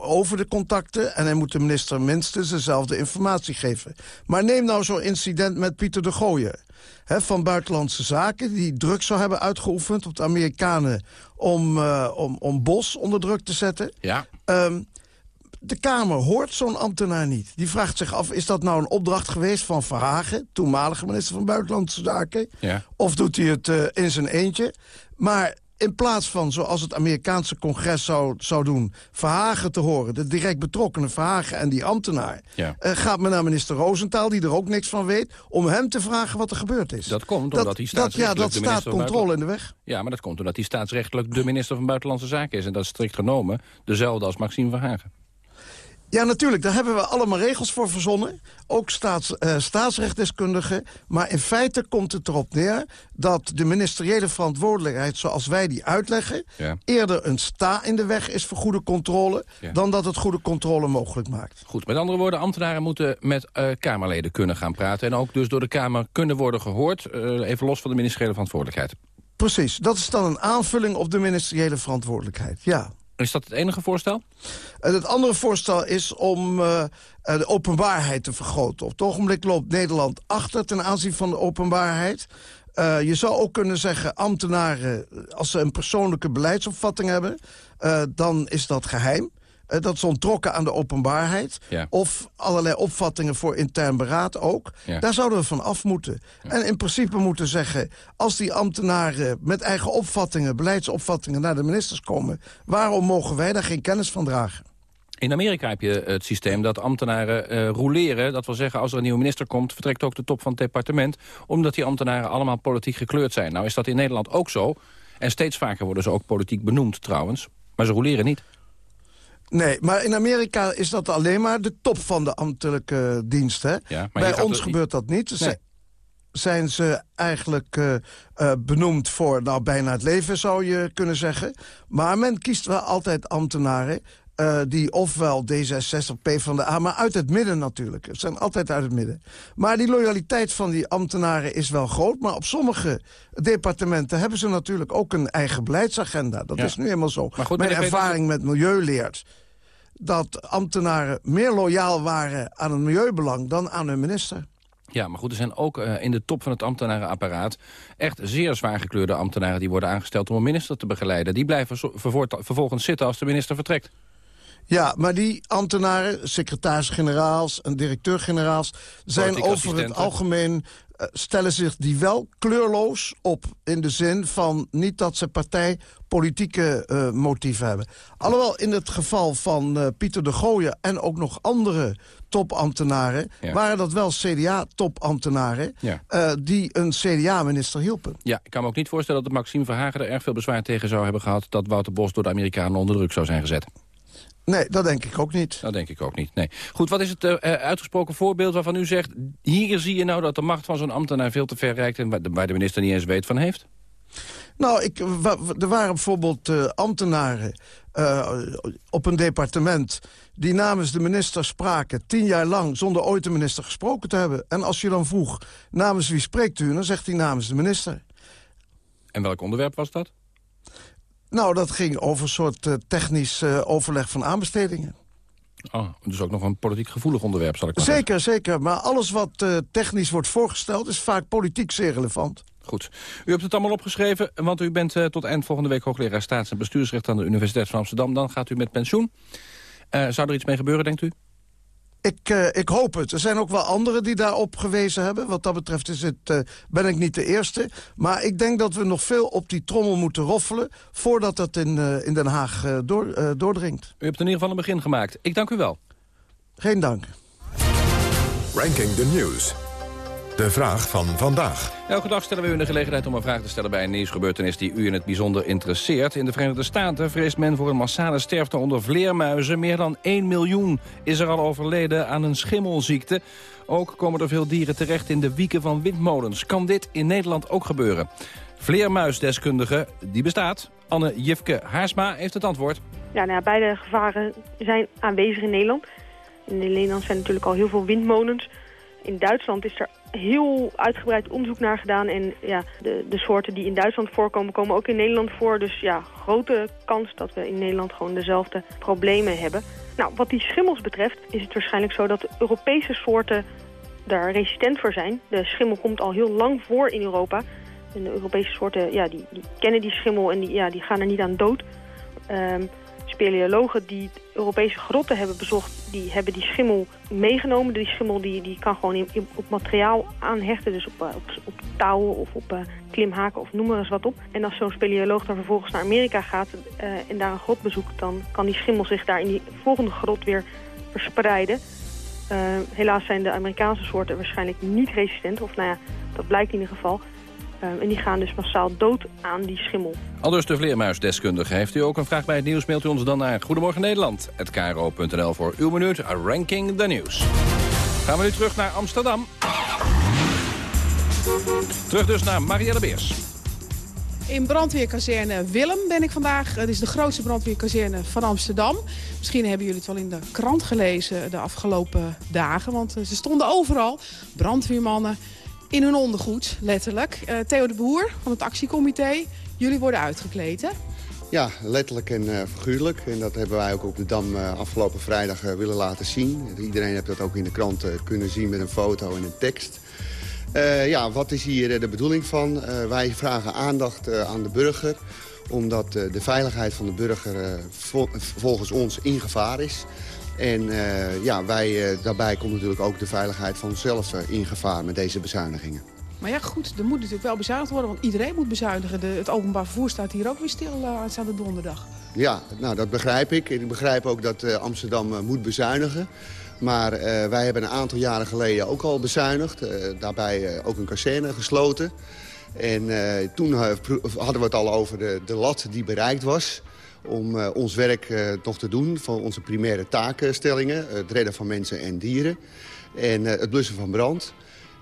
over de contacten... en hij moet de minister minstens dezelfde informatie geven. Maar neem nou zo'n incident met Pieter de Gooier... Van Buitenlandse Zaken, die druk zou hebben uitgeoefend op de Amerikanen... om, uh, om, om Bos onder druk te zetten. Ja. Um, de Kamer hoort zo'n ambtenaar niet. Die vraagt zich af, is dat nou een opdracht geweest van Verhagen... toenmalige minister van Buitenlandse Zaken? Ja. Of doet hij het uh, in zijn eentje? Maar in plaats van, zoals het Amerikaanse congres zou, zou doen... Verhagen te horen, de direct betrokkenen Verhagen en die ambtenaar... Ja. Uh, gaat men naar minister Roosentaal, die er ook niks van weet... om hem te vragen wat er gebeurd is. Dat komt omdat hij staatsrechtelijk dat, Ja, dat staat controle in de weg. Ja, maar dat komt omdat hij staatsrechtelijk de minister van Buitenlandse Zaken is. En dat is strikt genomen dezelfde als Maxime Verhagen. Ja, natuurlijk. Daar hebben we allemaal regels voor verzonnen. Ook staats, uh, staatsrechtdeskundigen. Maar in feite komt het erop neer dat de ministeriële verantwoordelijkheid... zoals wij die uitleggen, ja. eerder een sta in de weg is voor goede controle... Ja. dan dat het goede controle mogelijk maakt. Goed, met andere woorden, ambtenaren moeten met uh, Kamerleden kunnen gaan praten... en ook dus door de Kamer kunnen worden gehoord... Uh, even los van de ministeriële verantwoordelijkheid. Precies, dat is dan een aanvulling op de ministeriële verantwoordelijkheid, ja. Is dat het enige voorstel? En het andere voorstel is om uh, de openbaarheid te vergroten. Op het ogenblik loopt Nederland achter ten aanzien van de openbaarheid. Je zou ook kunnen zeggen, ambtenaren, als ze een persoonlijke beleidsopvatting hebben... Uh, dan is dat geheim. Uh, dat is ontrokken aan de openbaarheid. Ja. Of allerlei opvattingen voor intern beraad ook. Ja. Daar zouden we van af moeten. Ja. En in principe moeten zeggen... als die ambtenaren met eigen opvattingen, beleidsopvattingen... naar de ministers komen... waarom mogen wij daar geen kennis van dragen? In Amerika heb je het systeem dat ambtenaren uh, roleren. Dat wil zeggen, als er een nieuwe minister komt... vertrekt ook de top van het departement... omdat die ambtenaren allemaal politiek gekleurd zijn. Nou is dat in Nederland ook zo. En steeds vaker worden ze ook politiek benoemd trouwens. Maar ze roleren niet. Nee, maar in Amerika is dat alleen maar de top van de ambtelijke dienst. Hè? Ja, Bij ons gebeurt dat niet. Nee. Zijn ze eigenlijk uh, uh, benoemd voor nou, bijna het leven, zou je kunnen zeggen. Maar men kiest wel altijd ambtenaren Uh, die ofwel D66, PvdA, maar uit het midden natuurlijk. Het zijn altijd uit het midden. Maar die loyaliteit van die ambtenaren is wel groot. Maar op sommige departementen hebben ze natuurlijk ook een eigen beleidsagenda. Dat is nu helemaal zo. Maar goed, Mijn ervaring met milieu leert dat ambtenaren meer loyaal waren aan het milieubelang dan aan hun minister. Ja, maar goed, er zijn ook uh, in de top van het ambtenarenapparaat... echt zeer zwaar gekleurde ambtenaren die worden aangesteld om een minister te begeleiden. Die blijven vervolgens zitten als de minister vertrekt. Ja, maar die ambtenaren, secretaris-generaals en directeur-generaals... zijn over het algemeen uh, stellen zich die wel kleurloos op. In de zin van niet dat ze partijpolitieke uh, motieven hebben. Alhoewel in het geval van uh, Pieter de Gooyen en ook nog andere topambtenaren... Ja. waren dat wel CDA-topambtenaren ja. uh, die een CDA-minister hielpen. Ja, ik kan me ook niet voorstellen dat Maxime Verhagen er erg veel bezwaar tegen zou hebben gehad... dat Wouter Bos door de Amerikanen onder druk zou zijn gezet. Nee, dat denk ik ook niet. Dat denk ik ook niet, nee. Goed, wat is het uh, uitgesproken voorbeeld waarvan u zegt... hier zie je nou dat de macht van zo'n ambtenaar veel te ver reikt... en waar de minister niet eens weet van heeft? Nou, ik, er waren bijvoorbeeld uh, ambtenaren uh, op een departement... die namens de minister spraken tien jaar lang... zonder ooit de minister gesproken te hebben. En als je dan vroeg, namens wie spreekt u? Dan zegt hij namens de minister. En welk onderwerp was dat? Nou, dat ging over een soort uh, technisch uh, overleg van aanbestedingen. Oh, dus ook nog een politiek gevoelig onderwerp, zal ik maar Zeker, zeggen. zeker. Maar alles wat uh, technisch wordt voorgesteld... is vaak politiek zeer relevant. Goed. U hebt het allemaal opgeschreven, want u bent tot eind volgende week... hoogleraar staats- en bestuursrecht aan de Universiteit van Amsterdam. Dan gaat u met pensioen. zou er iets mee gebeuren, denkt u? Ik, uh, ik hoop het. Er zijn ook wel anderen die daarop gewezen hebben. Wat dat betreft is het, uh, ben ik niet de eerste. Maar ik denk dat we nog veel op die trommel moeten roffelen... voordat dat in, uh, in Den Haag door, doordringt. U hebt in ieder geval een begin gemaakt. Ik dank u wel. Geen dank. Ranking the News. De vraag van vandaag. Elke dag stellen we u de gelegenheid om een vraag te stellen bij een nieuwsgebeurtenis die u in het bijzonder interesseert. In de Verenigde Staten vreest men voor een massale sterfte onder vleermuizen. Meer dan 1 miljoen is er al overleden aan een schimmelziekte. Ook komen er veel dieren terecht in de wieken van windmolens. Kan dit in Nederland ook gebeuren? Vleermuisdeskundige, die bestaat. Anne Jifke Haarsma heeft het antwoord. Ja, nou ja, beide gevaren zijn aanwezig in Nederland. In Nederland zijn natuurlijk al heel veel windmolens in Duitsland is er heel uitgebreid onderzoek naar gedaan. En ja, de, de soorten die in Duitsland voorkomen, komen ook in Nederland voor. Dus ja, grote kans dat we in Nederland gewoon dezelfde problemen hebben. Nou, wat die schimmels betreft is het waarschijnlijk zo dat Europese soorten daar resistent voor zijn. De schimmel komt al heel lang voor in Europa. En de Europese soorten, ja, die, kennen die schimmel en die, ja, die gaan er niet aan dood. Um, speleologen die Europese grotten hebben bezocht... die hebben die schimmel meegenomen. Die schimmel die, die kan gewoon op materiaal aanhechten. Dus op, uh, op, op touwen of op uh, klimhaken of noem maar eens wat op. En als zo'n speleoloog dan vervolgens naar Amerika gaat... Uh, en daar een grot bezoekt... dan kan die schimmel zich daar in die volgende grot weer verspreiden. helaas zijn de Amerikaanse soorten waarschijnlijk niet resistent. Of nou ja, dat blijkt in ieder geval... Uh, en die gaan dus massaal dood aan die schimmel. Al dus de vleermuisdeskundige. Heeft u ook een vraag bij het nieuws, mailt u ons dan naar Goedemorgen Nederland. kro.nl voor uw minuut Ranking the News. Gaan we nu terug naar Amsterdam. Terug dus naar Marielle Beers. In brandweerkazerne Willem ben ik vandaag. Het is de grootste brandweerkazerne van Amsterdam. Misschien hebben jullie het wel in de krant gelezen de afgelopen dagen. Want ze stonden overal. Brandweermannen, in hun ondergoed, letterlijk. Uh, Theo de Boer van het actiecomité, jullie worden uitgekleed? Ja, letterlijk en uh, figuurlijk. En dat hebben wij ook op de Dam uh, afgelopen vrijdag willen laten zien. Iedereen heeft dat ook in de krant kunnen zien met een foto en een tekst. ja, wat is hier de bedoeling van? wij vragen aandacht aan de burger omdat de veiligheid van de burger volgens ons in gevaar is. En uh, ja, wij, uh, daarbij komt natuurlijk ook de veiligheid van onszelf uh, in gevaar met deze bezuinigingen. Maar ja, goed, er moet natuurlijk wel bezuinigd worden, want iedereen moet bezuinigen. De, het openbaar vervoer staat hier ook weer stil aanstaande donderdag. Ja, nou, dat begrijp ik. Ik begrijp ook dat Amsterdam moet bezuinigen. Maar wij hebben een aantal jaren geleden ook al bezuinigd. daarbij ook een kazerne gesloten. En toen hadden we het al over de, de lat die bereikt was om uh, ons werk uh, nog te doen van onze primaire taakstellingen. het redden van mensen en dieren en het blussen van brand.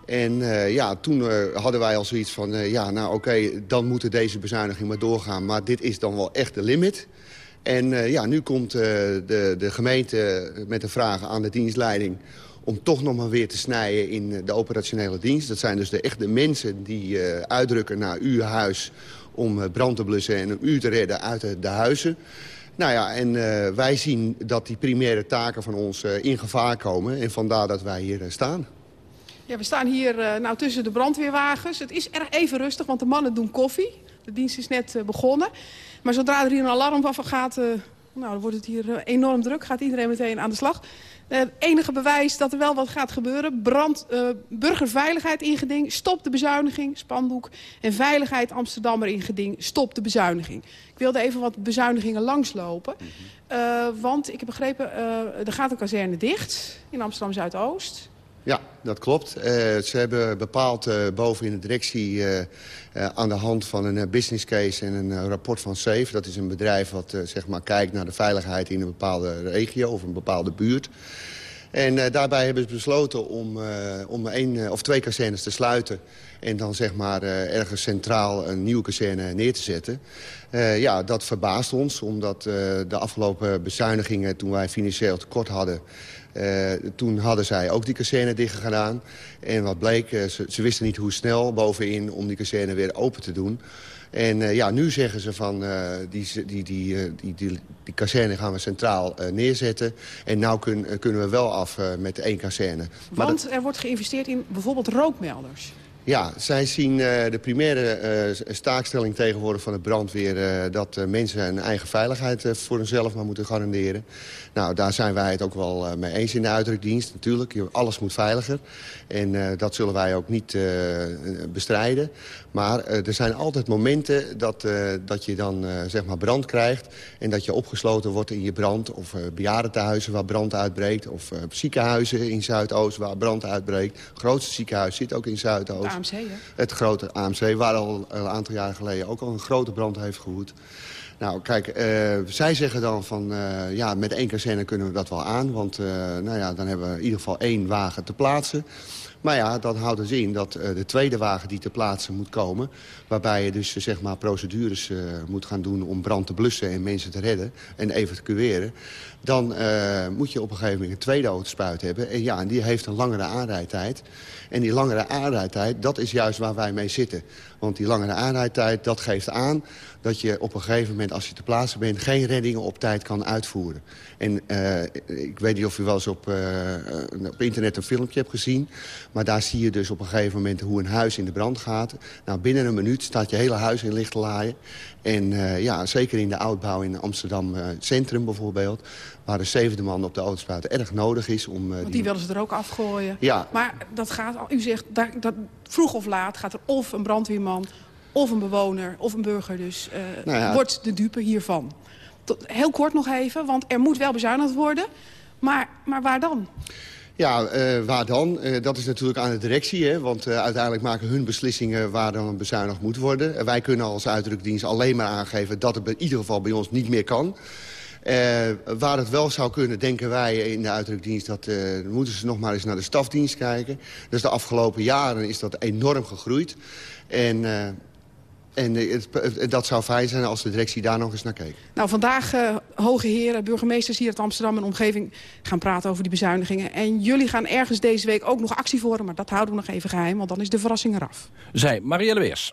En ja, toen hadden wij al zoiets van, ja, nou oké, dan moeten deze bezuinigingen maar doorgaan. Maar dit is dan wel echt de limit. En ja, nu komt de, de gemeente met de vraag aan de dienstleiding om toch nog maar weer te snijden in de operationele dienst. Dat zijn dus de echte mensen die uitdrukken naar uw huis om brand te blussen en om u te redden uit de, huizen. Nou ja, en wij zien dat die primaire taken van ons in gevaar komen. En vandaar dat wij hier staan. Ja, we staan hier nou, tussen de brandweerwagens. Het is erg even rustig, want de mannen doen koffie. De dienst is net begonnen. Maar zodra er hier een alarm van gaat, nou, dan wordt het hier enorm druk. Gaat iedereen meteen aan de slag. Het enige bewijs dat er wel wat gaat gebeuren. Brand, uh, burgerveiligheid ingeding, stop de bezuiniging, spandoek. En veiligheid Amsterdammer ingeding, stop de bezuiniging. Ik wilde even wat bezuinigingen langslopen. Uh, want ik heb begrepen, uh, er gaat een kazerne dicht in Amsterdam-Zuidoost. Ja, dat klopt. Uh, ze hebben bepaald uh, boven in de directie uh, aan de hand van een business case en een rapport van SAFE. Dat is een bedrijf wat zeg maar kijkt naar de veiligheid in een bepaalde regio of een bepaalde buurt. En daarbij hebben ze besloten om, om één of twee kazernes te sluiten. En dan zeg maar ergens centraal een nieuwe kazerne neer te zetten. ja, dat verbaast ons, omdat de afgelopen bezuinigingen toen wij financieel tekort hadden... Uh, toen hadden zij ook die kazerne dicht gedaan. En wat bleek, uh, ze, ze, wisten niet hoe snel bovenin om die kazerne weer open te doen. En uh, ja, nu zeggen ze van die, die, die, die, die, die kazerne gaan we centraal neerzetten. En nu kun, kunnen we wel af met één kazerne. Want dat... er wordt geïnvesteerd in bijvoorbeeld rookmelders. Ja, zij zien uh, de primaire uh, staakstelling tegenwoordig van de brandweer... Uh, dat mensen hun eigen veiligheid voor hunzelf maar moeten garanderen. Nou, daar zijn wij het ook wel mee eens in de uitdrukdienst. Natuurlijk, alles moet veiliger. En dat zullen wij ook niet bestrijden. Maar er zijn altijd momenten dat, dat je dan zeg maar brand krijgt... en dat je opgesloten wordt in je brand. Of bejaardentehuizen waar brand uitbreekt. Of ziekenhuizen in Zuidoost waar brand uitbreekt. Het grootste ziekenhuis zit ook in Zuidoost. AMC, hè? Het grote AMC, waar al een aantal jaren geleden ook al een grote brand heeft gewoed. Nou, kijk, uh, zij zeggen dan van, uh, ja, met één kazerne kunnen we dat wel aan. Want, uh, nou ja, dan hebben we in ieder geval één wagen te plaatsen. Maar ja, dat houdt dus in dat de tweede wagen die te plaatsen moet komen... waarbij je dus zeg maar procedures moet gaan doen om brand te blussen... en mensen te redden en evacueren... dan moet je op een gegeven moment een tweede autospuit hebben. En ja, en die heeft een langere aanrijdtijd. En die langere aanrijdtijd, dat is juist waar wij mee zitten. Want die langere aanrijdtijd, dat geeft aan dat je op een gegeven moment, als je te plaatsen bent... geen reddingen op tijd kan uitvoeren. En uh, ik weet niet of u wel eens op, uh, op internet een filmpje hebt gezien... maar daar zie je dus op een gegeven moment hoe een huis in de brand gaat. Nou, binnen een minuut staat je hele huis in licht te laaien. En ja, zeker in de oudbouw in Amsterdam Centrum bijvoorbeeld... waar de zevende man op de autospuit erg nodig is. Om, Want die, die willen ze er ook afgooien. Ja. Maar dat gaat, u zegt, dat, dat, vroeg of laat gaat er of een brandweerman of een bewoner of een burger dus uh, nou ja. wordt de dupe hiervan. Tot, heel kort nog even, want er moet wel bezuinigd worden. Maar, maar waar dan? Ja, uh, waar dan? Uh, dat is natuurlijk aan de directie. Hè? Want uh, uiteindelijk maken hun beslissingen waar dan bezuinigd moet worden. wij kunnen als uitdrukdienst alleen maar aangeven dat het in ieder geval bij ons niet meer kan. Waar het wel zou kunnen, denken wij in de uitdrukdienst... dat moeten ze nog maar eens naar de stafdienst kijken. Dus de afgelopen jaren is dat enorm gegroeid. En en het, dat zou fijn zijn als de directie daar nog eens naar keek. Nou, vandaag, uh, hoge heren, burgemeesters hier uit Amsterdam en omgeving... gaan praten over die bezuinigingen. En jullie gaan ergens deze week ook nog actie voeren... maar dat houden we nog even geheim, want dan is de verrassing eraf. Zij, Marielle Weers.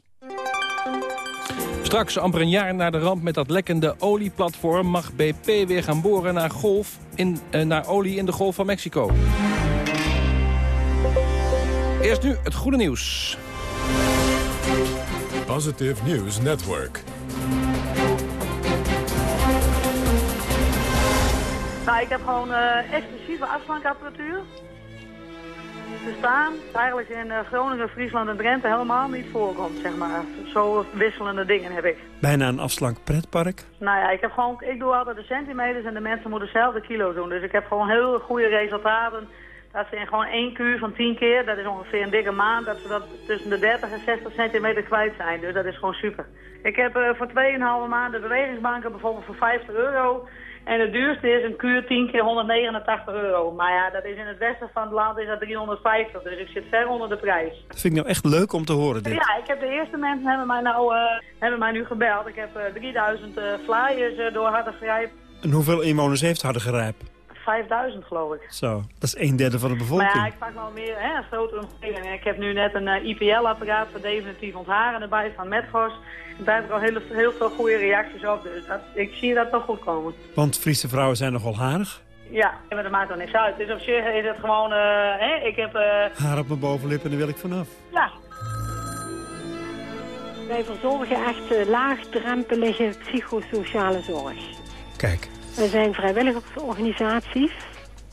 Straks, amper een jaar na de ramp met dat lekkende olieplatform... mag BP weer gaan boren naar, golf in, uh, naar olie in de Golf van Mexico. Eerst nu het goede nieuws. Positive News Network. Nou, ik heb gewoon uh, exclusieve afslankapparatuur. Te staan, eigenlijk in uh, Groningen, Friesland en Drenthe helemaal niet voorkomt, zeg maar. Zo wisselende dingen heb ik. Bijna een afslank pretpark? Nou ja, ik, heb gewoon, ik doe altijd de centimeters en de mensen moeten zelf de kilo doen. Dus ik heb gewoon heel goede resultaten dat ze in gewoon één kuur van 10 keer, dat is ongeveer een dikke maand, dat ze dat tussen de 30 en 60 centimeter kwijt zijn. Dus dat is gewoon super. Ik heb uh, voor 2,5 maanden bewegingsbanken bijvoorbeeld voor 50 euro En het duurste is een kuur 10 keer 189 euro. Maar ja, dat is in het westen van het land is dat 350. Dus ik zit ver onder de prijs. Dat vind ik nou echt leuk om te horen, dit. Ja, ik heb de eerste mensen hebben mij, nou, uh, hebben mij nu gebeld. Ik heb uh, 3000 uh, flyers door Hardergrijp. En hoeveel inwoners heeft Hardergrijp? 5000 geloof ik. Zo, dat is een derde van de bevolking. Maar ja, ik pak wel meer, hè, een grotere omgeving. Ik heb nu net een uh, IPL-apparaat voor definitief ontharen erbij van Metgos. Daar heb ik al heel, heel veel goede reacties op, dus dat, ik zie dat toch goed komen. Want Friese vrouwen zijn nogal harig? Ja, maar dat maakt er niks uit. Dus op zich is het gewoon, uh, hè, ik heb... Uh... Haar op mijn bovenlip en daar wil ik vanaf. Ja. Wij verzorgen echt laagdrempelige psychosociale zorg. Kijk. We zijn vrijwilligersorganisaties.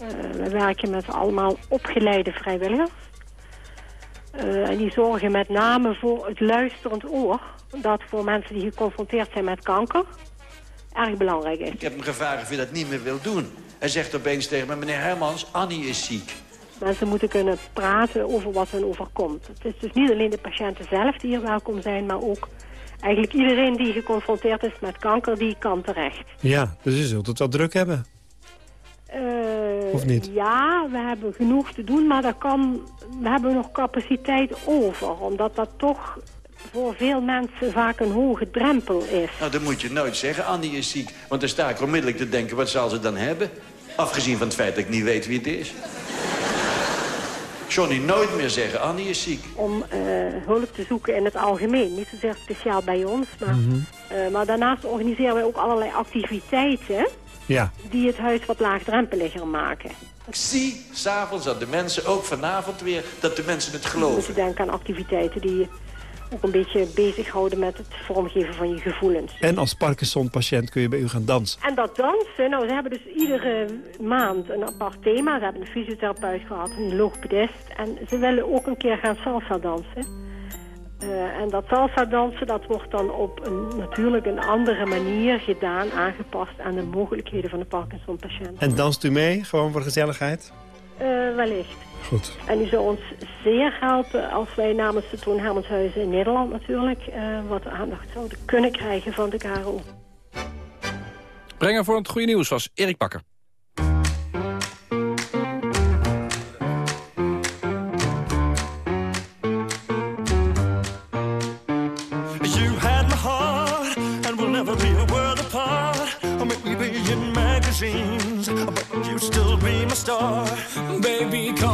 Uh, we werken met allemaal opgeleide vrijwilligers. Uh, en die zorgen met name voor het luisterend oor. Dat voor mensen die geconfronteerd zijn met kanker erg belangrijk is. Ik heb hem gevraagd of hij dat niet meer wil doen. Hij zegt opeens tegen me, meneer Hermans, Annie is ziek. Mensen moeten kunnen praten over wat hen overkomt. Het is dus niet alleen de patiënten zelf die hier welkom zijn, maar ook eigenlijk iedereen die geconfronteerd is met kanker, die kan terecht. Ja, dus je zult het wel druk hebben. Uh, of niet? Ja, we hebben genoeg te doen, maar dat kan, we hebben nog capaciteit over. Omdat dat toch voor veel mensen vaak een hoge drempel is. Nou, dat moet je nooit zeggen, Annie is ziek. Want dan sta ik onmiddellijk te denken, wat zal ze dan hebben? Afgezien van het feit dat ik niet weet wie het is. Johnny nooit meer zeggen, Annie is ziek. Om uh, hulp te zoeken in het algemeen. Niet zozeer speciaal bij ons. Maar, mm -hmm. uh, maar daarnaast organiseren wij ook allerlei activiteiten... Ja. die het huis wat laagdrempeliger maken. Ik zie s'avonds dat de mensen, ook vanavond weer, dat de mensen het geloven. Moet je denken aan activiteiten die ook een beetje bezighouden met het vormgeven van je gevoelens. En als Parkinson-patiënt kun je bij u gaan dansen. En dat dansen, nou ze hebben dus iedere maand een apart thema. Ze hebben een fysiotherapeut gehad, een logopedist. En ze willen ook een keer gaan salsa dansen. Uh, en dat salsa dansen, dat wordt dan op een natuurlijk een andere manier gedaan, aangepast aan de mogelijkheden van de Parkinson-patiënt. En danst u mee, gewoon voor gezelligheid? Uh, wellicht. Goed. En u zou ons zeer helpen als wij namens de Toon Hermanshuizen in Nederland natuurlijk uh, wat aandacht zouden kunnen krijgen van de KRO. Brenger voor het goede nieuws was Erik Bakker.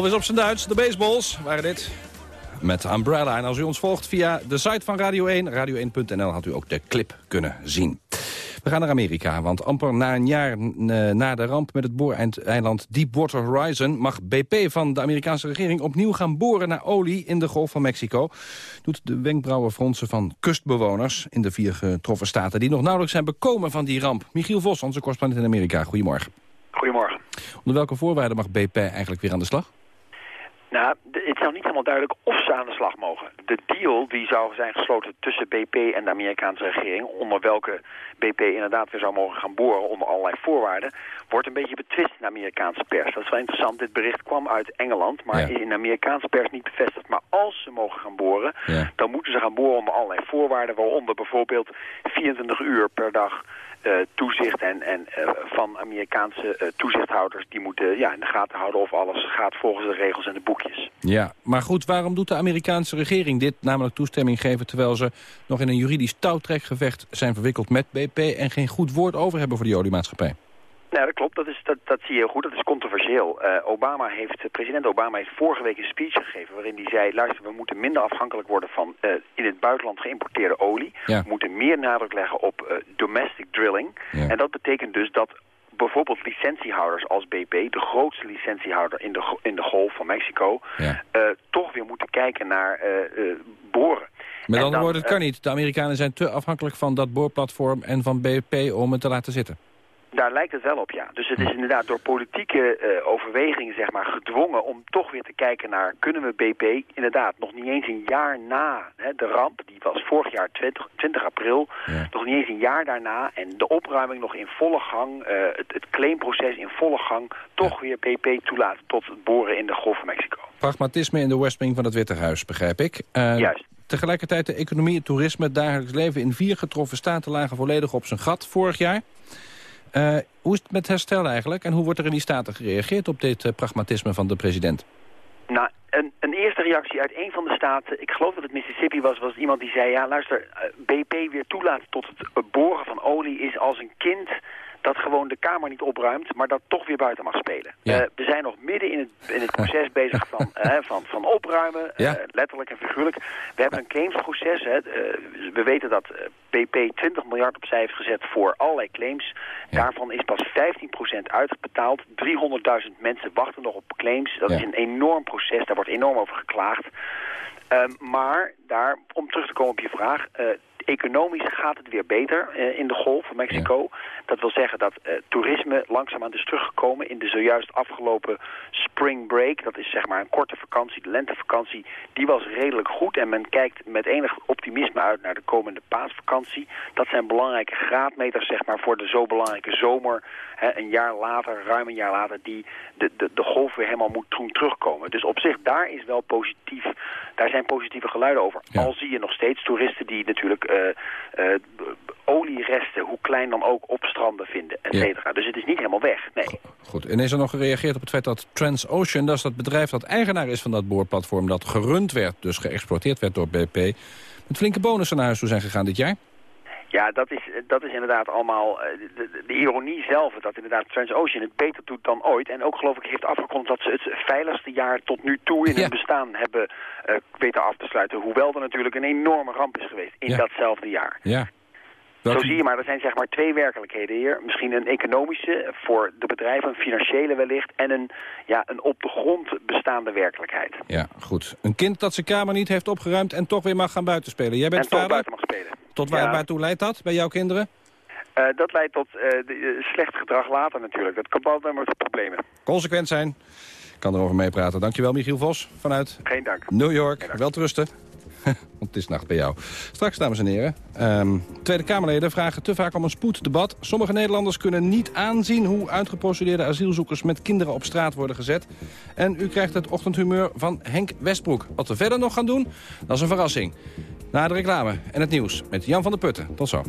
Elvis op zijn Duits, de baseballs waren dit. Met Umbrella. En als u ons volgt via de site van Radio 1, radio1.nl, had u ook de clip kunnen zien. We gaan naar Amerika, want amper na een jaar eh, na de ramp met het booreiland Deepwater Horizon... mag BP van de Amerikaanse regering opnieuw gaan boren naar olie in de Golf van Mexico. Doet de wenkbrauwen fronsen van kustbewoners in de vier getroffen staten... die nog nauwelijks zijn bekomen van die ramp. Michiel Vos, onze correspondent in Amerika. Goedemorgen. Goedemorgen. Onder welke voorwaarden mag BP eigenlijk weer aan de slag? Nou, het is nog niet helemaal duidelijk of ze aan de slag mogen. De deal die zou zijn gesloten tussen BP en de Amerikaanse regering... onder welke BP inderdaad weer zou mogen gaan boren onder allerlei voorwaarden... wordt een beetje betwist in de Amerikaanse pers. Dat is wel interessant. Dit bericht kwam uit Engeland, maar Ja. in de Amerikaanse pers niet bevestigd. Maar als ze mogen gaan boren, Ja. dan moeten ze gaan boren onder allerlei voorwaarden... waaronder bijvoorbeeld 24 uur per dag... eh, toezicht en, en eh, van Amerikaanse eh, toezichthouders die moeten ja, in de gaten houden of alles gaat volgens de regels en de boekjes. Ja, maar goed, waarom doet de Amerikaanse regering dit namelijk toestemming geven... terwijl ze nog in een juridisch touwtrekgevecht zijn verwikkeld met BP... en geen goed woord over hebben voor die oliemaatschappij? Nou, dat klopt. Dat, is, dat, dat zie je heel goed. Dat is controversieel. Eh, Obama heeft, president Obama heeft vorige week een speech gegeven... waarin hij zei, luister, we moeten minder afhankelijk worden van eh, in het buitenland geïmporteerde olie. Ja. We moeten meer nadruk leggen op eh, domestic drilling. En dat betekent dus dat bijvoorbeeld licentiehouders als BP... de grootste licentiehouder in de, in de Golf van Mexico... toch weer moeten kijken naar boren. Met andere dan, woorden, het kan niet. De Amerikanen zijn te afhankelijk van dat boorplatform en van BP om het te laten zitten. Daar lijkt het wel op, ja. Dus het is inderdaad door politieke eh, overwegingen zeg maar, gedwongen om toch weer te kijken naar... kunnen we BP inderdaad nog niet eens een jaar na hè, de ramp... die was vorig jaar 20, 20 april, nog niet eens een jaar daarna... en de opruiming nog in volle gang, eh, het, het claimproces in volle gang... toch weer BP toelaten tot het boren in de Golf van Mexico. Pragmatisme in de West Wing van het Witte Huis, begrijp ik. Eh, Juist. Tegelijkertijd de economie, het toerisme, het dagelijks leven... in vier getroffen staten lagen volledig op zijn gat vorig jaar. Eh, hoe is het met herstel eigenlijk? En hoe wordt er in die staten gereageerd op dit eh, pragmatisme van de president? Nou, een, een eerste reactie uit een van de staten, ik geloof dat het Mississippi was, was iemand die zei, ja luister, eh, BP weer toelaten tot het boren van olie is als een kind dat gewoon de kamer niet opruimt, maar dat toch weer buiten mag spelen. Ja. Eh, we zijn nog midden in het, in het [LAUGHS] proces bezig van, eh, van, van opruimen, Ja. eh, letterlijk en figuurlijk. We hebben een claimsproces. Hè. We weten dat BP 20 miljard opzij heeft gezet voor allerlei claims. Daarvan is pas 15% uitbetaald. 300.000 mensen wachten nog op claims. Dat is een enorm proces, daar wordt enorm over geklaagd. Ehm, maar daar, om terug te komen op je vraag... economisch gaat het weer beter in de Golf van Mexico. Dat wil zeggen dat eh, toerisme langzaamaan is teruggekomen... in de zojuist afgelopen spring break. Dat is zeg maar een korte vakantie, de lentevakantie. Die was redelijk goed en men kijkt met enig optimisme uit... naar de komende paasvakantie. Dat zijn belangrijke graadmeters zeg maar, voor de zo belangrijke zomer. Hè, een jaar later, ruim een jaar later... die de, de, de golf weer helemaal moet terugkomen. Dus op zich, daar is wel positief... Daar zijn positieve geluiden over. Al zie je nog steeds toeristen die natuurlijk b- b- olieresten, hoe klein dan ook, op stranden vinden, et Ja. cetera. Dus het is niet helemaal weg, nee. Goed, en is er nog gereageerd op het feit dat Transocean... dat is dat bedrijf dat eigenaar is van dat boorplatform... dat gerund werd, dus geëxploiteerd werd door BP... met flinke bonussen naar huis toe zijn gegaan dit jaar? Ja, dat is, dat is inderdaad allemaal eh, de, ironie zelf. Dat inderdaad Transocean het beter doet dan ooit. En ook geloof ik heeft afgekondigd dat ze het veiligste jaar tot nu toe in hun bestaan hebben eh, weten af te sluiten. Hoewel er natuurlijk een enorme ramp is geweest in Ja. datzelfde jaar. Ja. Zo zie je maar, er zijn zeg maar twee werkelijkheden hier. Misschien een economische voor de bedrijven, een financiële wellicht... en een, ja, een op de grond bestaande werkelijkheid. Ja, goed. Een kind dat zijn kamer niet heeft opgeruimd en toch weer mag gaan buitenspelen. Jij bent en toch vader. buiten mag spelen. Tot waar, Ja. waartoe leidt dat bij jouw kinderen? Eh, dat leidt tot eh, de- eh, slecht gedrag later natuurlijk. Dat kan altijd maar tot problemen. Consequent zijn. Ik kan erover meepraten. Dankjewel, Michiel Vos, vanuit Geen dank. New York. Wel rusten. [LAUGHS] Want het is nacht bij jou. Straks, dames en heren. ehm, Tweede Kamerleden vragen te vaak om een spoeddebat. Sommige Nederlanders kunnen niet aanzien hoe uitgeprocedeerde asielzoekers met kinderen op straat worden gezet. En u krijgt het ochtendhumeur van Henk Westbroek. Wat we verder nog gaan doen, dat is een verrassing. Na de reclame en het nieuws met Jan van der Putten. Tot zo.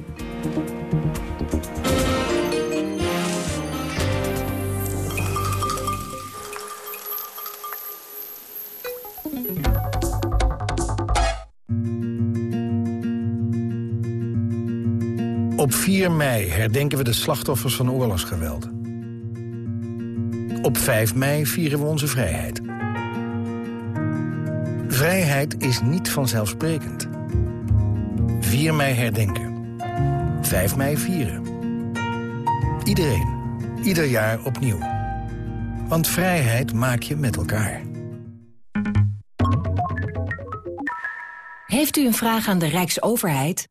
Op 4 mei herdenken we de slachtoffers van oorlogsgeweld. Op 5 mei vieren we onze vrijheid. Vrijheid is niet vanzelfsprekend. 4 mei herdenken. 5 mei vieren. Iedereen. Ieder jaar opnieuw. Want vrijheid maak je met elkaar. Heeft u een vraag aan de Rijksoverheid?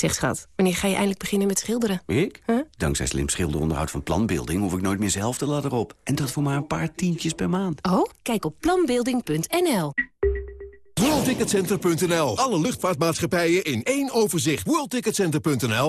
Zeg schat, wanneer ga je eindelijk beginnen met schilderen? Ik? Dankzij slim schilderonderhoud van Planbeelding hoef ik nooit meer zelf de ladder op. En dat voor maar een paar tientjes per maand. Oh, kijk op planbeelding.nl. WorldTicketCenter.nl. Alle luchtvaartmaatschappijen in één overzicht. WorldTicketCenter.nl.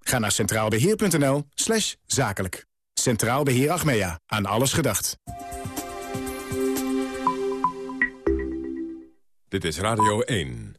Ga naar centraalbeheer.nl slash zakelijk. Centraal Beheer Achmea. Aan alles gedacht. Dit is Radio 1.